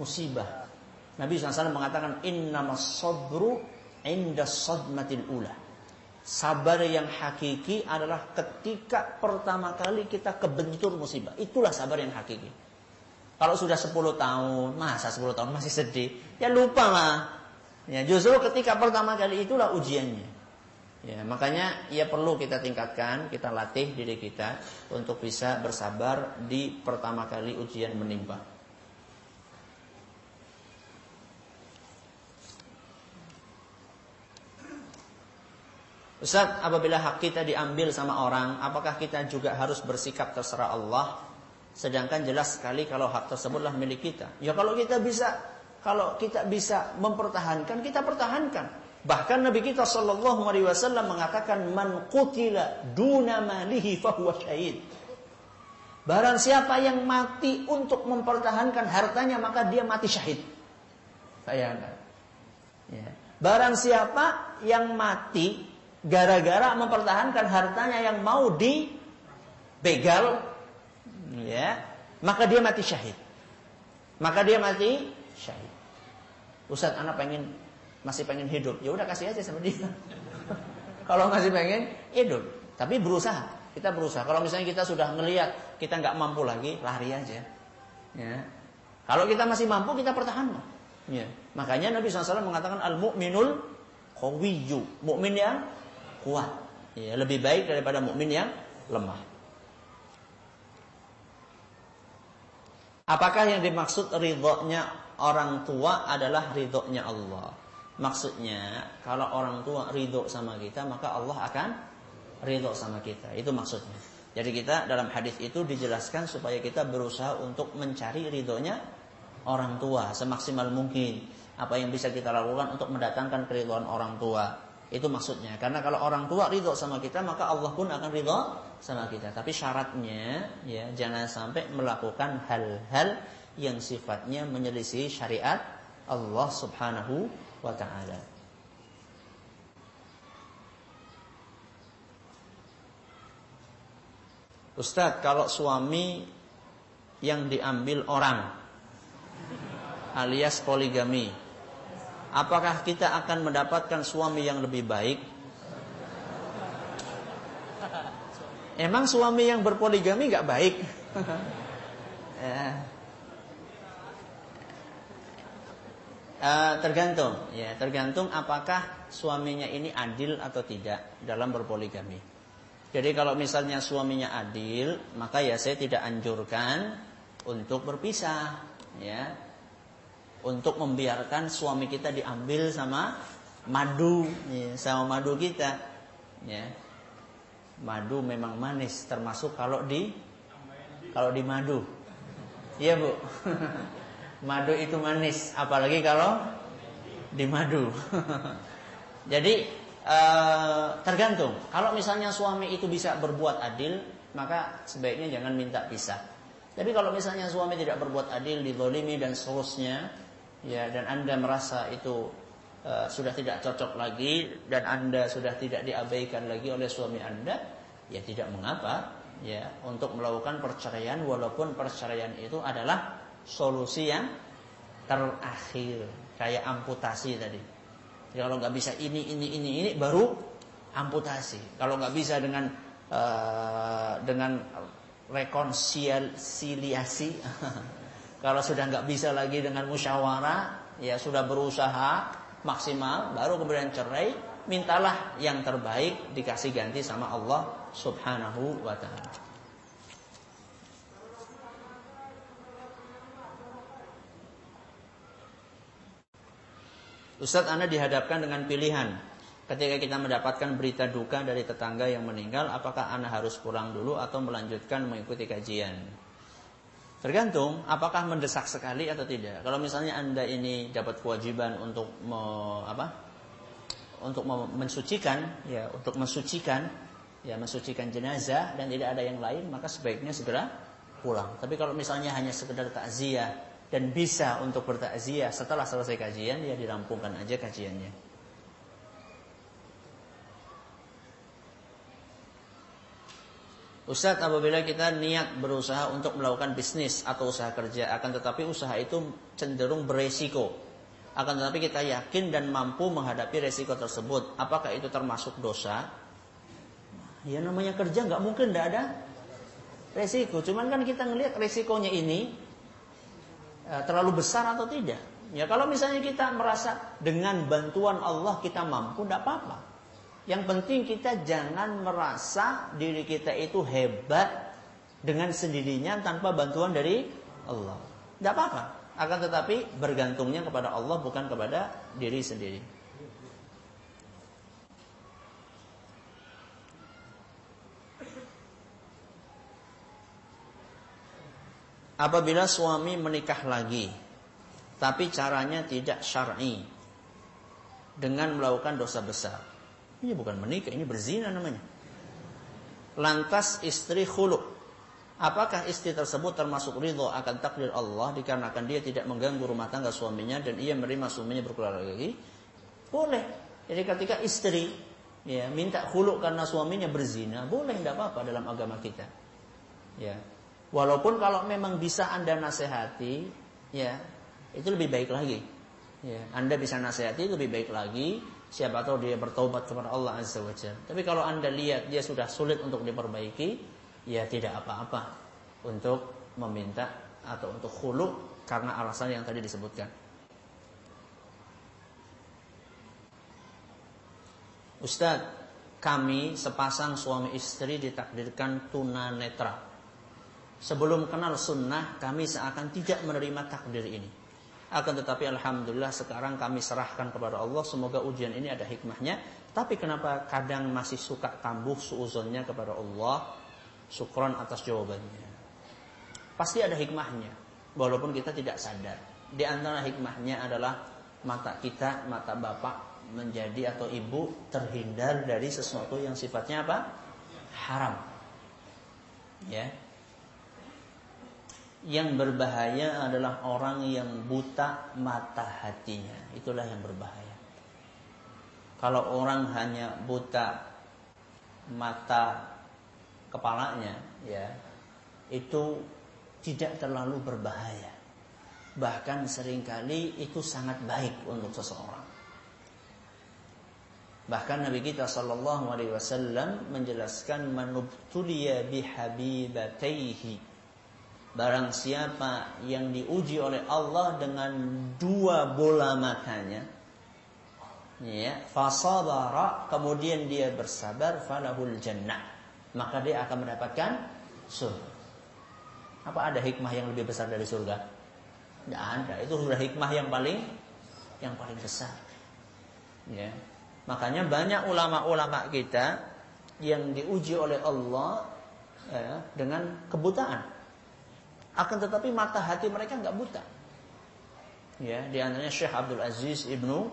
musibah. Nabi SAW mengatakan innamas sabru inda sadmatil ula. Sabar yang hakiki adalah ketika pertama kali kita kebentur musibah. Itulah sabar yang hakiki. Kalau sudah 10 tahun, masa 10 tahun masih sedih? Ya lupa lah. Ya, justru ketika pertama kali itulah ujiannya. Ya, makanya ia perlu kita tingkatkan, kita latih diri kita untuk bisa bersabar di pertama kali ujian menimpa. Ustaz, apabila hak kita diambil sama orang, apakah kita juga harus bersikap terserah Allah? Sedangkan jelas sekali kalau hak tersebutlah milik kita. Ya kalau kita bisa, kalau kita bisa mempertahankan, kita pertahankan. Bahkan Nabi kita Shallallahu Alaihi Wasallam mengatakan, "Man qutila duna malihi fahuwa syahid." Barang siapa yang mati untuk mempertahankan hartanya, maka dia mati syahid. Bayangkan. Ya. Barang siapa yang mati gara-gara mempertahankan hartanya yang mau dibegal ya maka dia mati syahid. Maka dia mati syahid. Ustaz anak pengen masih pengen hidup. Ya udah kasih aja sama dia. Kalau masih pengen hidup. Tapi berusaha. Kita berusaha. Kalau misalnya kita sudah ngelihat kita nggak mampu lagi lari aja. Ya. Kalau kita masih mampu kita pertahankan ya. Makanya Nabi SAW mengatakan al mu'minul qawiyyu. Mukmin yang kuat. Ya, lebih baik daripada mukmin yang lemah. Apakah yang dimaksud ridhonya orang tua adalah ridhonya Allah? Maksudnya kalau orang tua ridho sama kita maka Allah akan ridho sama kita. Itu maksudnya. Jadi kita dalam hadis itu dijelaskan supaya kita berusaha untuk mencari ridhonya orang tua semaksimal mungkin. Apa yang bisa kita lakukan untuk mendatangkan keridhaan orang tua. Itu maksudnya. Karena kalau orang tua ridho sama kita, maka Allah pun akan ridho sama kita. Tapi syaratnya, ya jangan sampai melakukan hal-hal yang sifatnya menyelisih syariat Allah Subhanahu wa taala. Ustadz, kalau suami yang diambil orang alias poligami apakah kita akan mendapatkan suami yang lebih baik? Emang suami yang berpoligami gak baik? uh, tergantung, ya tergantung apakah suaminya ini adil atau tidak dalam berpoligami. Jadi kalau misalnya suaminya adil, maka ya saya tidak anjurkan untuk berpisah, ya untuk membiarkan suami kita diambil sama madu ya, sama madu kita. Ya. Madu memang manis termasuk kalau di kalau di madu. Iya bu. Madu itu manis apalagi kalau di madu. Jadi eh, tergantung. Kalau misalnya suami itu bisa berbuat adil maka sebaiknya jangan minta pisah. Tapi kalau misalnya suami tidak berbuat adil, didolimi dan seterusnya, ya dan anda merasa itu uh, sudah tidak cocok lagi dan anda sudah tidak diabaikan lagi oleh suami anda ya tidak mengapa ya untuk melakukan perceraian walaupun perceraian itu adalah solusi yang terakhir kayak amputasi tadi. Ya, kalau nggak bisa ini ini ini ini baru amputasi. Kalau nggak bisa dengan uh, dengan rekonsiliasi Kalau sudah nggak bisa lagi dengan musyawarah, ya sudah berusaha maksimal, baru kemudian cerai, mintalah yang terbaik dikasih ganti sama Allah Subhanahu wa taala. Ustadz Anda dihadapkan dengan pilihan Ketika kita mendapatkan berita duka dari tetangga yang meninggal Apakah Anda harus pulang dulu atau melanjutkan mengikuti kajian Tergantung apakah mendesak sekali atau tidak. Kalau misalnya Anda ini dapat kewajiban untuk me, apa? Untuk mensucikan ya, untuk mensucikan ya mensucikan jenazah dan tidak ada yang lain, maka sebaiknya segera pulang. Tapi kalau misalnya hanya sekedar takziah dan bisa untuk bertakziah setelah selesai kajian, ya dirampungkan aja kajiannya. Ustaz apabila kita niat berusaha untuk melakukan bisnis atau usaha kerja akan tetapi usaha itu cenderung beresiko. Akan tetapi kita yakin dan mampu menghadapi resiko tersebut. Apakah itu termasuk dosa? Ya namanya kerja nggak mungkin tidak ada resiko. Cuman kan kita ngelihat resikonya ini eh, terlalu besar atau tidak. Ya kalau misalnya kita merasa dengan bantuan Allah kita mampu tidak apa-apa yang penting kita jangan merasa diri kita itu hebat dengan sendirinya tanpa bantuan dari Allah. Tidak apa-apa. Akan tetapi bergantungnya kepada Allah bukan kepada diri sendiri. Apabila suami menikah lagi, tapi caranya tidak syar'i dengan melakukan dosa besar ini bukan menikah, ini berzina namanya. Lantas istri khuluk. Apakah istri tersebut termasuk ridho akan takdir Allah dikarenakan dia tidak mengganggu rumah tangga suaminya dan ia menerima suaminya berkeluarga lagi? Boleh. Jadi ketika istri ya minta khuluk karena suaminya berzina, boleh tidak apa-apa dalam agama kita. Ya. Walaupun kalau memang bisa Anda nasihati, ya, itu lebih baik lagi. Ya, anda bisa nasihati lebih baik lagi. Siapa tahu dia bertobat kepada Allah Azza wa Tapi kalau Anda lihat dia sudah sulit untuk diperbaiki, ya tidak apa-apa untuk meminta atau untuk khulu karena alasan yang tadi disebutkan. Ustadz, kami sepasang suami istri ditakdirkan tunanetra. Sebelum kenal sunnah, kami seakan tidak menerima takdir ini. Akan tetapi Alhamdulillah sekarang kami serahkan kepada Allah. Semoga ujian ini ada hikmahnya. Tapi kenapa kadang masih suka tambuh suuzonnya kepada Allah. Syukron atas jawabannya. Pasti ada hikmahnya. Walaupun kita tidak sadar. Di antara hikmahnya adalah mata kita, mata bapak menjadi atau ibu terhindar dari sesuatu yang sifatnya apa? Haram. Ya, yang berbahaya adalah orang yang buta mata hatinya. Itulah yang berbahaya. Kalau orang hanya buta mata kepalanya, ya, itu tidak terlalu berbahaya. Bahkan sering kali itu sangat baik untuk seseorang. Bahkan Nabi kita Shallallahu Alaihi Wasallam menjelaskan manubtuliya bihabibataihi Barang siapa yang diuji oleh Allah dengan dua bola matanya, ya, fasabara, kemudian dia bersabar, falahul jannah, maka dia akan mendapatkan surga. Apa ada hikmah yang lebih besar dari surga? Tidak ada. Itu sudah hikmah yang paling yang paling besar. Ya. Makanya banyak ulama-ulama kita yang diuji oleh Allah ya, dengan kebutaan. Akan tetapi mata hati mereka nggak buta. Ya, di antaranya Syekh Abdul Aziz Ibnu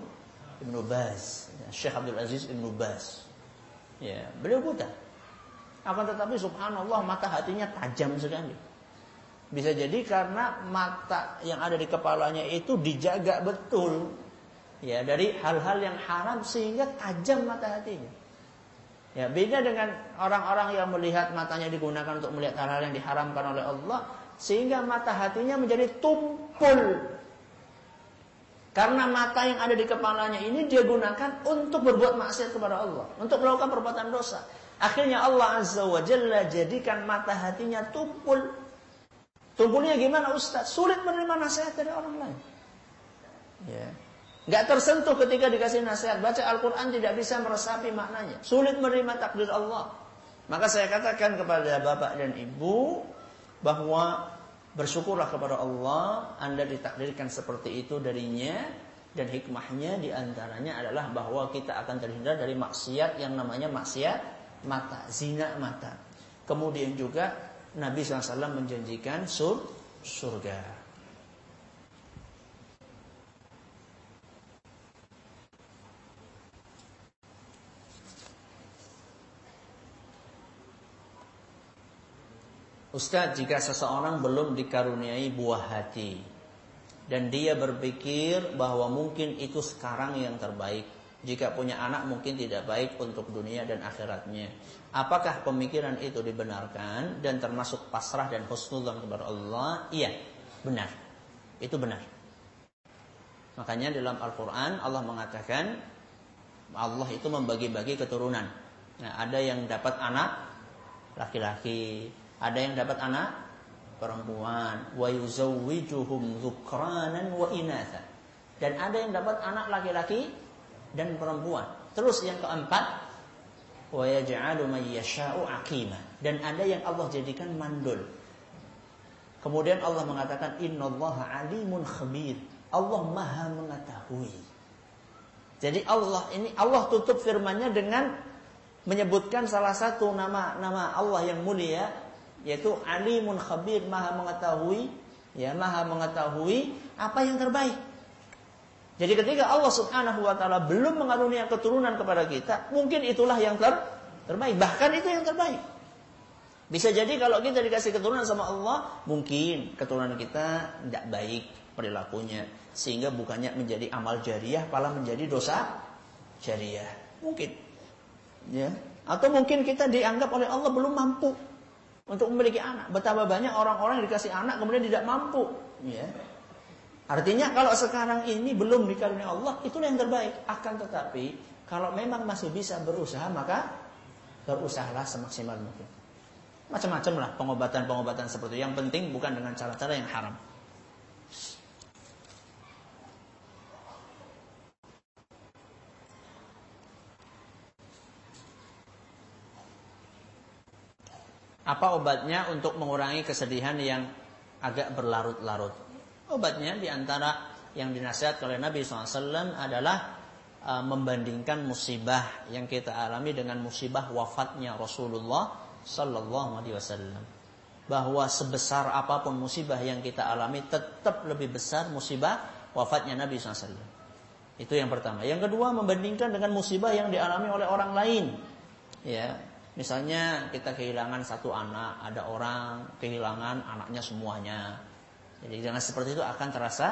Ibnu Baz. Ya, Syekh Abdul Aziz Ibnu Baz. Ya, beliau buta. Akan tetapi subhanallah mata hatinya tajam sekali. Bisa jadi karena mata yang ada di kepalanya itu dijaga betul ya dari hal-hal yang haram sehingga tajam mata hatinya. Ya, beda dengan orang-orang yang melihat matanya digunakan untuk melihat hal-hal yang diharamkan oleh Allah, sehingga mata hatinya menjadi tumpul. Karena mata yang ada di kepalanya ini dia gunakan untuk berbuat maksiat kepada Allah, untuk melakukan perbuatan dosa. Akhirnya Allah Azza wa Jalla jadikan mata hatinya tumpul. Tumpulnya gimana Ustaz? Sulit menerima nasihat dari orang lain. Ya. Gak tersentuh ketika dikasih nasihat. Baca Al-Quran tidak bisa meresapi maknanya. Sulit menerima takdir Allah. Maka saya katakan kepada bapak dan ibu, bahwa bersyukurlah kepada Allah Anda ditakdirkan seperti itu darinya dan hikmahnya di antaranya adalah bahwa kita akan terhindar dari maksiat yang namanya maksiat mata, zina mata. Kemudian juga Nabi SAW menjanjikan sur, surga. Ustaz, jika seseorang belum dikaruniai buah hati dan dia berpikir bahwa mungkin itu sekarang yang terbaik, jika punya anak mungkin tidak baik untuk dunia dan akhiratnya. Apakah pemikiran itu dibenarkan dan termasuk pasrah dan husnudzon kepada Allah? Iya, benar. Itu benar. Makanya dalam Al-Quran Allah mengatakan Allah itu membagi-bagi keturunan. Nah, ada yang dapat anak laki-laki, ada yang dapat anak perempuan, wa yuzawwijuhum dzukranan wa inatha. Dan ada yang dapat anak laki-laki dan perempuan. Terus yang keempat, wa yaj'alu may yasha'u aqima. Dan ada yang Allah jadikan mandul. Kemudian Allah mengatakan innallaha alimun khabir. Allah Maha mengetahui. Jadi Allah ini Allah tutup firman-Nya dengan menyebutkan salah satu nama nama Allah yang mulia yaitu alimun khabir maha mengetahui ya maha mengetahui apa yang terbaik. Jadi ketika Allah Subhanahu wa taala belum mengaruniai keturunan kepada kita, mungkin itulah yang ter terbaik, bahkan itu yang terbaik. Bisa jadi kalau kita dikasih keturunan sama Allah, mungkin keturunan kita tidak baik perilakunya sehingga bukannya menjadi amal jariah malah menjadi dosa jariah. Mungkin. Ya. Atau mungkin kita dianggap oleh Allah belum mampu untuk memiliki anak. Betapa banyak orang-orang yang dikasih anak kemudian tidak mampu, ya. Artinya kalau sekarang ini belum dikaruniai Allah, itulah yang terbaik. Akan tetapi kalau memang masih bisa berusaha maka berusahalah semaksimal mungkin. Macam-macam lah pengobatan-pengobatan seperti itu. Yang penting bukan dengan cara-cara yang haram. Apa obatnya untuk mengurangi kesedihan yang agak berlarut-larut? Obatnya di antara yang dinasihat oleh Nabi SAW adalah uh, membandingkan musibah yang kita alami dengan musibah wafatnya Rasulullah Sallallahu Alaihi Wasallam bahwa sebesar apa pun musibah yang kita alami tetap lebih besar musibah wafatnya Nabi SAW. Itu yang pertama. Yang kedua membandingkan dengan musibah yang dialami oleh orang lain. Ya, misalnya kita kehilangan satu anak, ada orang kehilangan anaknya semuanya. Jadi dengan seperti itu akan terasa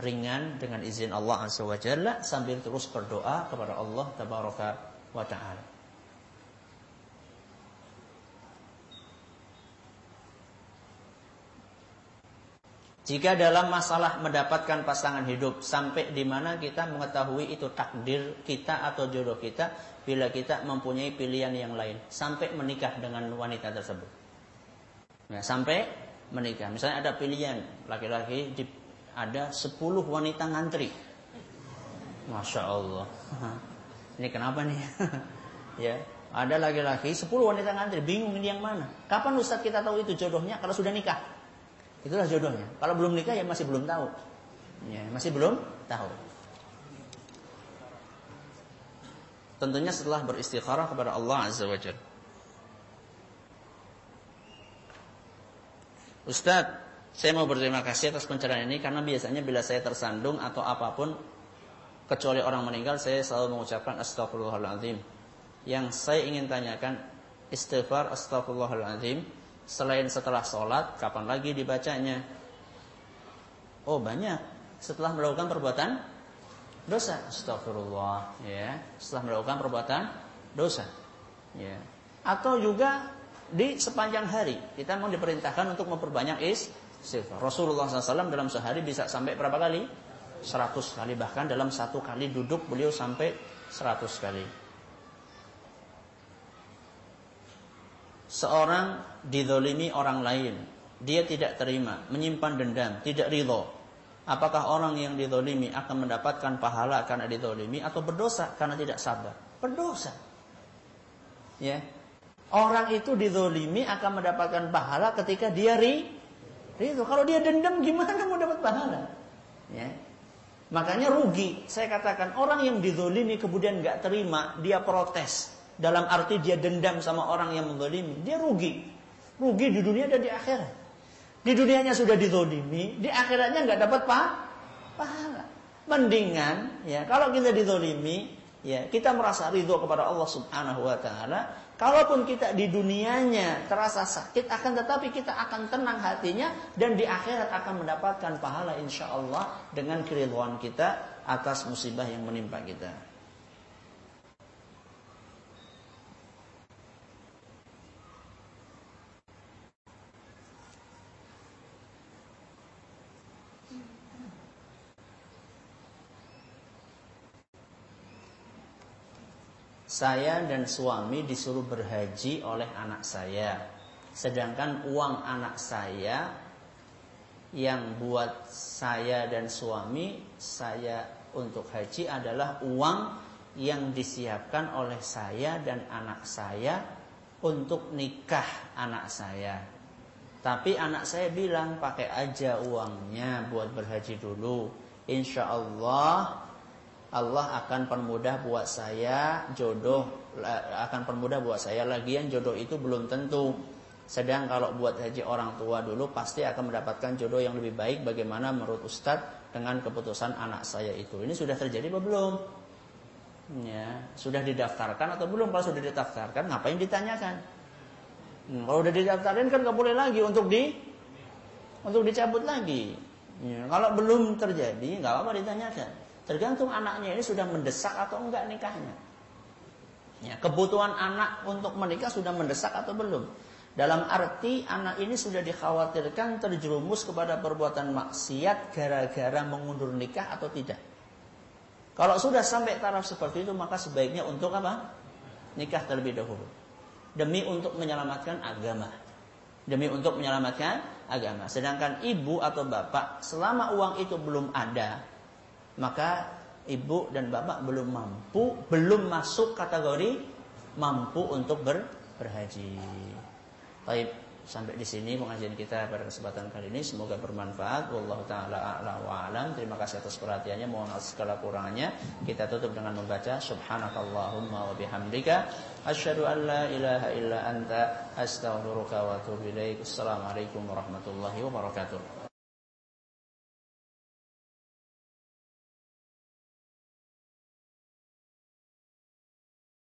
ringan dengan izin Allah Azza wa Jalla sambil terus berdoa kepada Allah Tabaraka wa Ta'ala. Jika dalam masalah mendapatkan pasangan hidup sampai di mana kita mengetahui itu takdir kita atau jodoh kita bila kita mempunyai pilihan yang lain sampai menikah dengan wanita tersebut. Ya, sampai menikah. Misalnya ada pilihan laki-laki ada 10 wanita ngantri. Masya Allah. Ini kenapa nih? ya, ada laki-laki 10 wanita ngantri, bingung ini yang mana. Kapan Ustaz kita tahu itu jodohnya kalau sudah nikah? Itulah jodohnya. Kalau belum nikah ya masih belum tahu. Ya, masih belum tahu. Tentunya setelah beristikharah kepada Allah Azza wa Jalla. Ustadz, saya mau berterima kasih atas pencerahan ini karena biasanya bila saya tersandung atau apa pun kecuali orang meninggal saya selalu mengucapkan astagfirullahaladzim. Yang saya ingin tanyakan istighfar astagfirullahaladzim Selain setelah sholat, kapan lagi dibacanya? Oh banyak. Setelah melakukan perbuatan dosa, Astagfirullah. Ya, setelah melakukan perbuatan dosa. Ya. Atau juga di sepanjang hari kita mau diperintahkan untuk memperbanyak istighfar. Rasulullah SAW dalam sehari bisa sampai berapa kali? 100 kali bahkan dalam satu kali duduk beliau sampai 100 kali. seorang didolimi orang lain, dia tidak terima, menyimpan dendam, tidak ridho. Apakah orang yang didolimi akan mendapatkan pahala karena didolimi atau berdosa karena tidak sabar? Berdosa. Ya. Orang itu didolimi akan mendapatkan pahala ketika dia ri, ridho. Kalau dia dendam gimana mau dapat pahala? Ya. Makanya rugi. Saya katakan orang yang didolimi kemudian nggak terima, dia protes dalam arti dia dendam sama orang yang menzalimi, dia rugi. Rugi di dunia dan di akhirat. Di dunianya sudah dizolimi, di akhiratnya nggak dapat pa pahala. Mendingan ya kalau kita dizolimi, ya kita merasa ridho kepada Allah Subhanahu wa taala. Kalaupun kita di dunianya terasa sakit, akan tetapi kita akan tenang hatinya dan di akhirat akan mendapatkan pahala insya Allah dengan keridhaan kita atas musibah yang menimpa kita. Saya dan suami disuruh berhaji oleh anak saya. Sedangkan uang anak saya yang buat saya dan suami saya untuk haji adalah uang yang disiapkan oleh saya dan anak saya untuk nikah anak saya. Tapi anak saya bilang pakai aja uangnya buat berhaji dulu. Insya Allah Allah akan permudah buat saya jodoh akan permudah buat saya lagian jodoh itu belum tentu Sedang kalau buat haji orang tua dulu pasti akan mendapatkan jodoh yang lebih baik bagaimana menurut Ustadz dengan keputusan anak saya itu. Ini sudah terjadi atau belum? Ya, sudah didaftarkan atau belum? Kalau sudah didaftarkan, ngapain ditanyakan? Hmm, kalau sudah didaftarkan kan nggak boleh lagi untuk di untuk dicabut lagi. Ya, kalau belum terjadi, nggak apa-apa ditanyakan. Tergantung anaknya ini sudah mendesak atau enggak nikahnya. Ya, kebutuhan anak untuk menikah sudah mendesak atau belum? Dalam arti anak ini sudah dikhawatirkan terjerumus kepada perbuatan maksiat gara-gara mengundur nikah atau tidak. Kalau sudah sampai taraf seperti itu maka sebaiknya untuk apa? Nikah terlebih dahulu. Demi untuk menyelamatkan agama. Demi untuk menyelamatkan agama. Sedangkan ibu atau bapak selama uang itu belum ada, maka ibu dan bapak belum mampu, belum masuk kategori mampu untuk ber, berhaji. Baik, sampai di sini pengajian kita pada kesempatan kali ini semoga bermanfaat. Wallahu taala a'la wa alam. Terima kasih atas perhatiannya. Mohon maaf segala kurangannya. Kita tutup dengan membaca subhanakallahumma wa bihamdika asyhadu an la ilaha illa anta astaghfiruka wa atubu ilaik. Assalamualaikum warahmatullahi wabarakatuh.